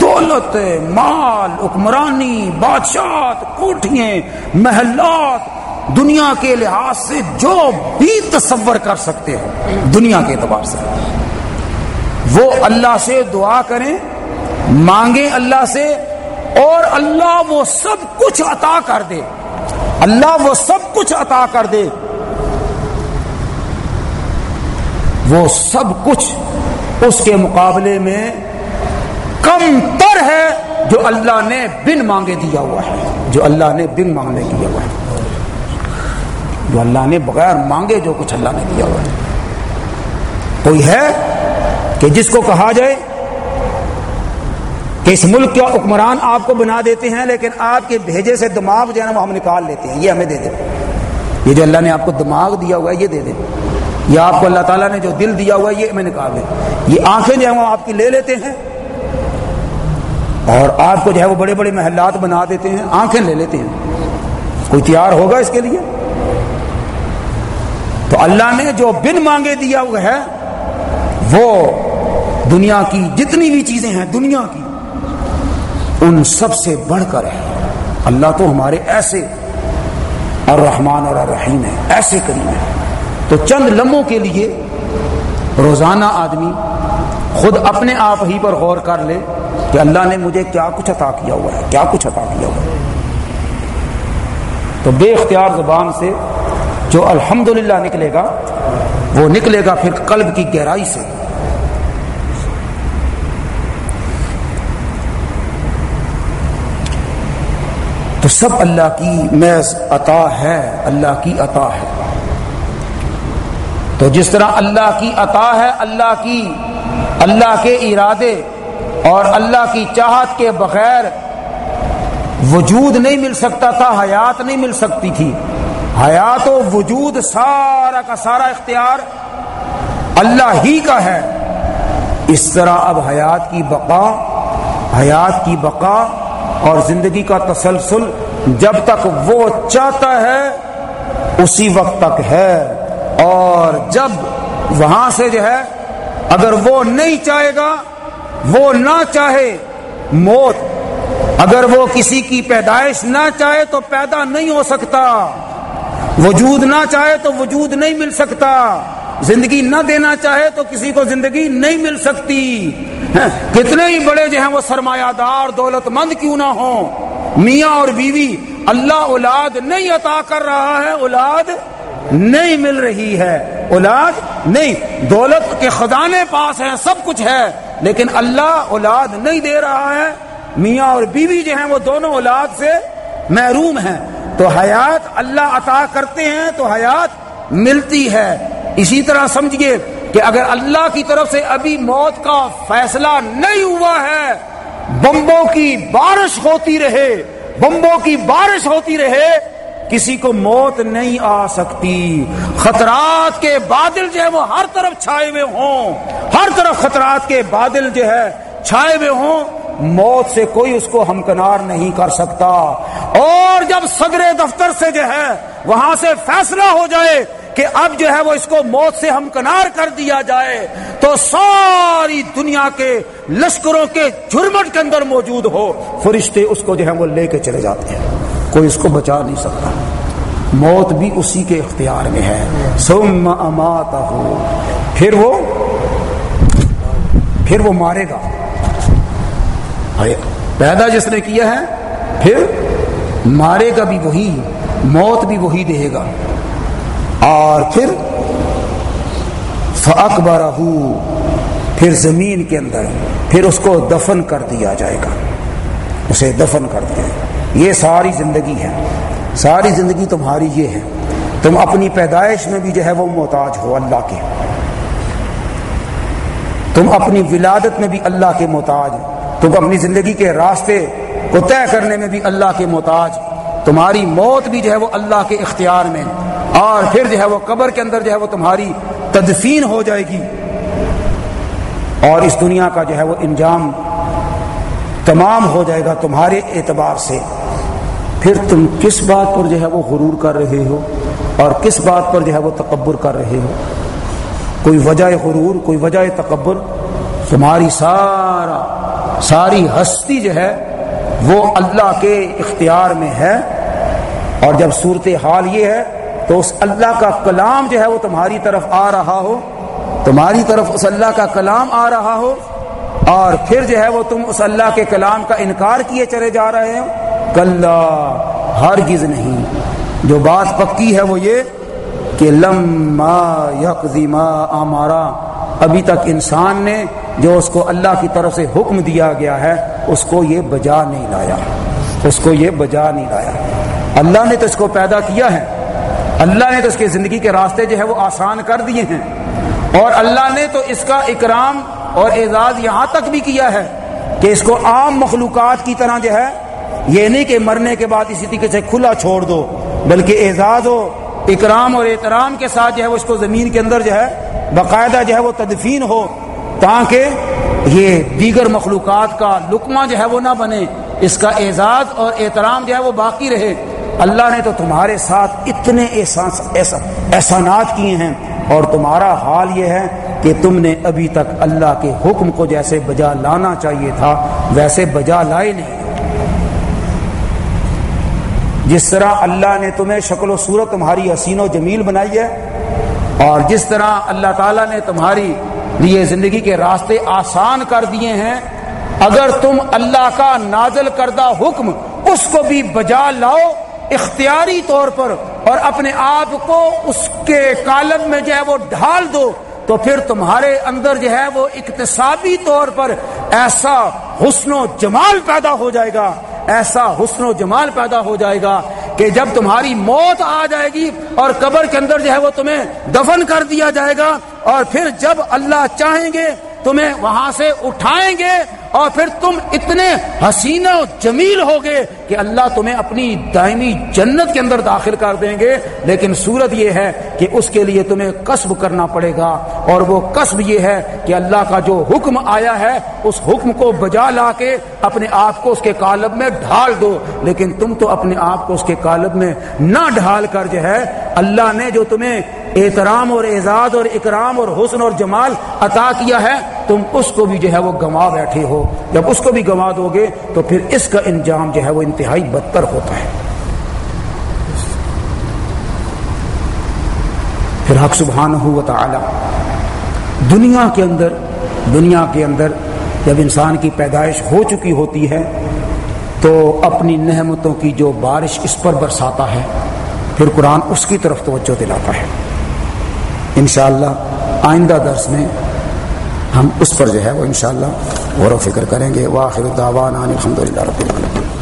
دولت، مال، حکمرانی بادشاہ کوٹھیاں، محلات دنیا کے لحاظ سے جو بھی تصور کر سکتے ہو، دنیا کے اعتبار سے۔ وہ اللہ سے دعا کریں، مانگیں اللہ سے، اور اللہ وہ سب کچھ عطا کر دے۔ اللہ وہ سب کچھ عطا کر دے۔ وہ سب کچھ اس کے مقابلے میں کم تر ہے جو اللہ نے بن مانگے دیا ہوا ہے۔ جو اللہ نے بن مانگنے دیا ہوا ہے۔ جو اللہ نے بغیر مانگے جو کچھ اللہ نے دیا ہوا ہے۔ کوئی ہے کہ جس کو کہا جائے کہ اس ملک کا حکمران آپ کو بنا دیتے ہیں لیکن آپ کے بھیجے سے دماغ جو ہے نا وہ ہم نکال لیتے ہیں، یہ ہمیں دے دیں یہ جو اللہ نے آپ کو دماغ دیا ہوا ہے، یہ دے دیں یا آپ کو اللہ تعالیٰ نے جو دل دیا ہوا ہے، یہ ہمیں نکال دیں یہ آنکھیں جو ہے وہ آپ کی لے لیتے ہیں اور آپ کو جو ہے وہ بڑے بڑے محلات بنا دیتے ہیں، آنکھیں لے لیتے ہیں۔ کوئی تیار ہوگا اس کے لیے؟ تو اللہ نے جو بن مانگے دیا ہوا ہے، وہ دنیا کی جتنی بھی چیزیں ہیں، دنیا کی، ان سب سے بڑھ کر ہے۔ اللہ تو ہمارے ایسے اور رحمان اور الرحیم ہے ایسے کریم ہے تو چند لمحوں کے لیے روزانہ آدمی خود اپنے آپ ہی پر غور کر لے کہ اللہ نے مجھے کیا کچھ عطا کیا ہوا ہے، کیا کچھ عطا کیا ہوا ہے۔ تو بے اختیار زبان سے جو الحمدللہ نکلے گا، وہ نکلے گا پھر قلب کی گہرائی سے۔ تو سب اللہ کی محض عطا ہے، اللہ کی عطا ہے۔ تو جس طرح اللہ کی عطا ہے، اللہ کی، اللہ کے ارادے اور اللہ کی چاہت کے بغیر وجود نہیں مل سکتا تھا، حیات نہیں مل سکتی تھی۔ حیات و وجود سارا کا سارا اختیار اللہ ہی کا ہے۔ اس طرح اب حیات کی بقا، حیات کی بقا اور زندگی کا تسلسل جب تک وہ چاہتا ہے، اسی وقت تک ہے۔ اور جب وہاں سے جو ہے، اگر وہ نہیں چاہے گا، وہ نہ چاہے موت۔ اگر وہ کسی کی پیدائش نہ چاہے تو پیدا نہیں ہو سکتا۔ وجود نہ چاہے تو وجود نہیں مل سکتا۔ زندگی نہ دینا چاہے تو کسی کو زندگی نہیں مل سکتی۔ ہاں، کتنے ہی بڑے جو ہیں وہ سرمایہ دار دولت مند کیوں نہ ہوں۔ میاں اور بیوی، اللہ اولاد نہیں عطا کر رہا ہے، اولاد نہیں مل رہی ہے۔ اولاد نہیں، دولت کے خزانے پاس ہیں سب کچھ ہے۔ لیکن اللہ اولاد نہیں دے رہا ہے۔ میاں اور بیوی جو ہیں وہ دونوں اولاد سے محروم ہیں۔ تو حیات اللہ عطا کرتے ہیں تو حیات ملتی ہے۔ اسی طرح سمجھئے کہ اگر اللہ کی طرف سے ابھی موت کا فیصلہ نہیں ہوا ہے، بمبوں کی بارش ہوتی رہے، بمبوں کی بارش ہوتی رہے، کسی کو موت نہیں آ سکتی۔ خطرات کے بادل جو ہے وہ ہر طرف چھائے ہوئے ہوں۔ ہر طرف خطرات کے بادل جو ہے چھائے ہوئے ہوں۔ موت سے کوئی اس کو ہمکنار نہیں کر سکتا۔ اور جب صدر دفتر سے جو ہے، وہاں سے فیصلہ ہو جائے کہ اب جو ہے وہ اس کو موت سے ہمکنار کر دیا جائے، تو ساری دنیا کے لشکروں کے جھرمٹ کے اندر موجود ہو۔ فرشتے اس کو جو ہے وہ لے کے چلے جاتے ہیں۔ کوئی اس کو بچا نہیں سکتا۔ موت بھی اسی کے اختیار میں ہے۔ سم امات ہو پھر وہ پھر وہ مارے گا۔ پیدا جس نے کیا ہے، پھر مارے گا بھی وہی، موت بھی وہی دے گا۔ اور پھر اکبر پھر زمین کے اندر، پھر اس کو دفن کر دیا جائے گا۔ اسے دفن کر دیا۔ یہ ساری زندگی ہے۔ ساری زندگی تمہاری یہ ہے۔ تم اپنی پیدائش میں بھی جو ہے وہ محتاج ہو اللہ کے۔ تم اپنی ولادت میں بھی اللہ کے محتاج۔ تم اپنی زندگی کے راستے کو طے کرنے میں بھی اللہ کے محتاج۔ تمہاری موت بھی جو ہے وہ اللہ کے اختیار میں۔ اور پھر جو ہے وہ قبر کے اندر جو ہے وہ تمہاری تدفین ہو جائے گی۔ اور اس دنیا کا جو ہے وہ انجام تمام ہو جائے گا تمہارے اعتبار سے۔ پھر تم کس بات پر جو ہے وہ غرور کر رہے ہو؟ اور کس بات پر جو ہے وہ تکبر کر رہے ہو؟ کوئی وجہ غرور، کوئی وجہ تکبر۔ تمہاری سارا ساری ہستی جو ہے وہ اللہ کے اختیار میں ہے اور جب صورت حال یہ ہے تو اس اللہ کا کلام جو ہے وہ تمہاری طرف آ رہا ہو، تمہاری طرف اس اللہ کا کلام آ رہا ہو اور پھر جو ہے وہ تم اس اللہ کے کلام کا انکار کیے چلے جا رہے ہو۔ کل ہرگز نہیں۔ جو بات پکی ہے وہ یہ کہ لما یکما آمارا ابھی تک انسان نے جو اس کو اللہ کی طرف سے حکم دیا گیا ہے، اس کو یہ بجا نہیں لایا۔ اس کو یہ بجا نہیں لایا۔ اللہ نے تو اس کو پیدا کیا ہے۔ اللہ نے تو اس کی زندگی کے راستے جو ہے وہ آسان کر دیے ہیں۔ اور اللہ نے تو اس کا اکرام اور اعزاز یہاں تک بھی کیا ہے کہ اس کو عام مخلوقات کی طرح جو ہے، یہ نہیں کہ مرنے کے بعد اسی طریقے سے کھلا چھوڑ دو، بلکہ اعزاز و اکرام اور احترام کے ساتھ جو ہے وہ اس کو زمین کے اندر جو ہے باقاعدہ جو ہے وہ تدفین ہو تاکہ یہ دیگر مخلوقات کا لکمہ جو ہے وہ نہ بنے، اس کا اعزاز اور احترام جو ہے وہ باقی رہے۔ اللہ نے تو تمہارے ساتھ اتنے احسانات کیے ہیں۔ اور تمہارا حال یہ ہے کہ تم نے ابھی تک اللہ کے حکم کو جیسے بجا لانا چاہیے تھا، ویسے بجا لائے نہیں۔ جس طرح اللہ نے تمہیں شکل و صورت تمہاری حسین و جمیل بنائی ہے اور جس طرح اللہ تعالیٰ نے تمہاری لیے زندگی کے راستے آسان کر دیے ہیں، اگر تم اللہ کا نازل کردہ حکم اس کو بھی بجا لاؤ، اختیاری طور پر اور اپنے آپ کو اس کے کالم میں جو ہے وہ ڈھال دو، تو پھر تمہارے اندر جو ہے وہ اقتصابی طور پر ایسا حسن و جمال پیدا ہو جائے گا، ایسا حسن و جمال پیدا ہو جائے گا۔ کہ جب تمہاری موت آ جائے گی اور قبر کے اندر جو ہے وہ تمہیں دفن کر دیا جائے گا اور پھر جب اللہ چاہیں گے تمہیں وہاں سے اٹھائیں گے اور پھر تم اتنے حسین و جمیل ہوگے کہ اللہ تمہیں اپنی دائمی جنت کے اندر داخل کر دیں گے، لیکن صورت یہ ہے کہ اس کے لیے تمہیں قصب کرنا پڑے گا۔ اور وہ قصب یہ ہے کہ اللہ کا جو حکم آیا ہے، اس حکم کو بجا لا کے اپنے آپ کو اس کے کالب میں ڈھال دو۔ لیکن تم تو اپنے آپ کو اس کے کالب میں نہ ڈھال کر جو ہے، اللہ نے جو تمہیں احترام اور اعزاز اور اکرام اور حسن اور جمال عطا کیا ہے، تم اس کو بھی جو ہے وہ گنوا بیٹھے ہو۔ جب اس کو بھی گنوا دو گے، تو پھر اس کا انجام جو ہے وہ انتہائی بدتر ہوتا ہے۔ پھر حق سبحان ہو تعالی دنیا کے اندر، دنیا کے اندر جب انسان کی پیدائش ہو چکی ہوتی ہے، تو اپنی نعمتوں کی جو بارش اس پر برساتا ہے، پھر قرآن اس کی طرف توجہ دلاتا ہے۔ انشاءاللہ، آئندہ درس میں ہم اس پر جو ہے وہ انشاءاللہ غور و فکر کریں گے۔ واخر الدعوان الحمد للہ رب العالمین۔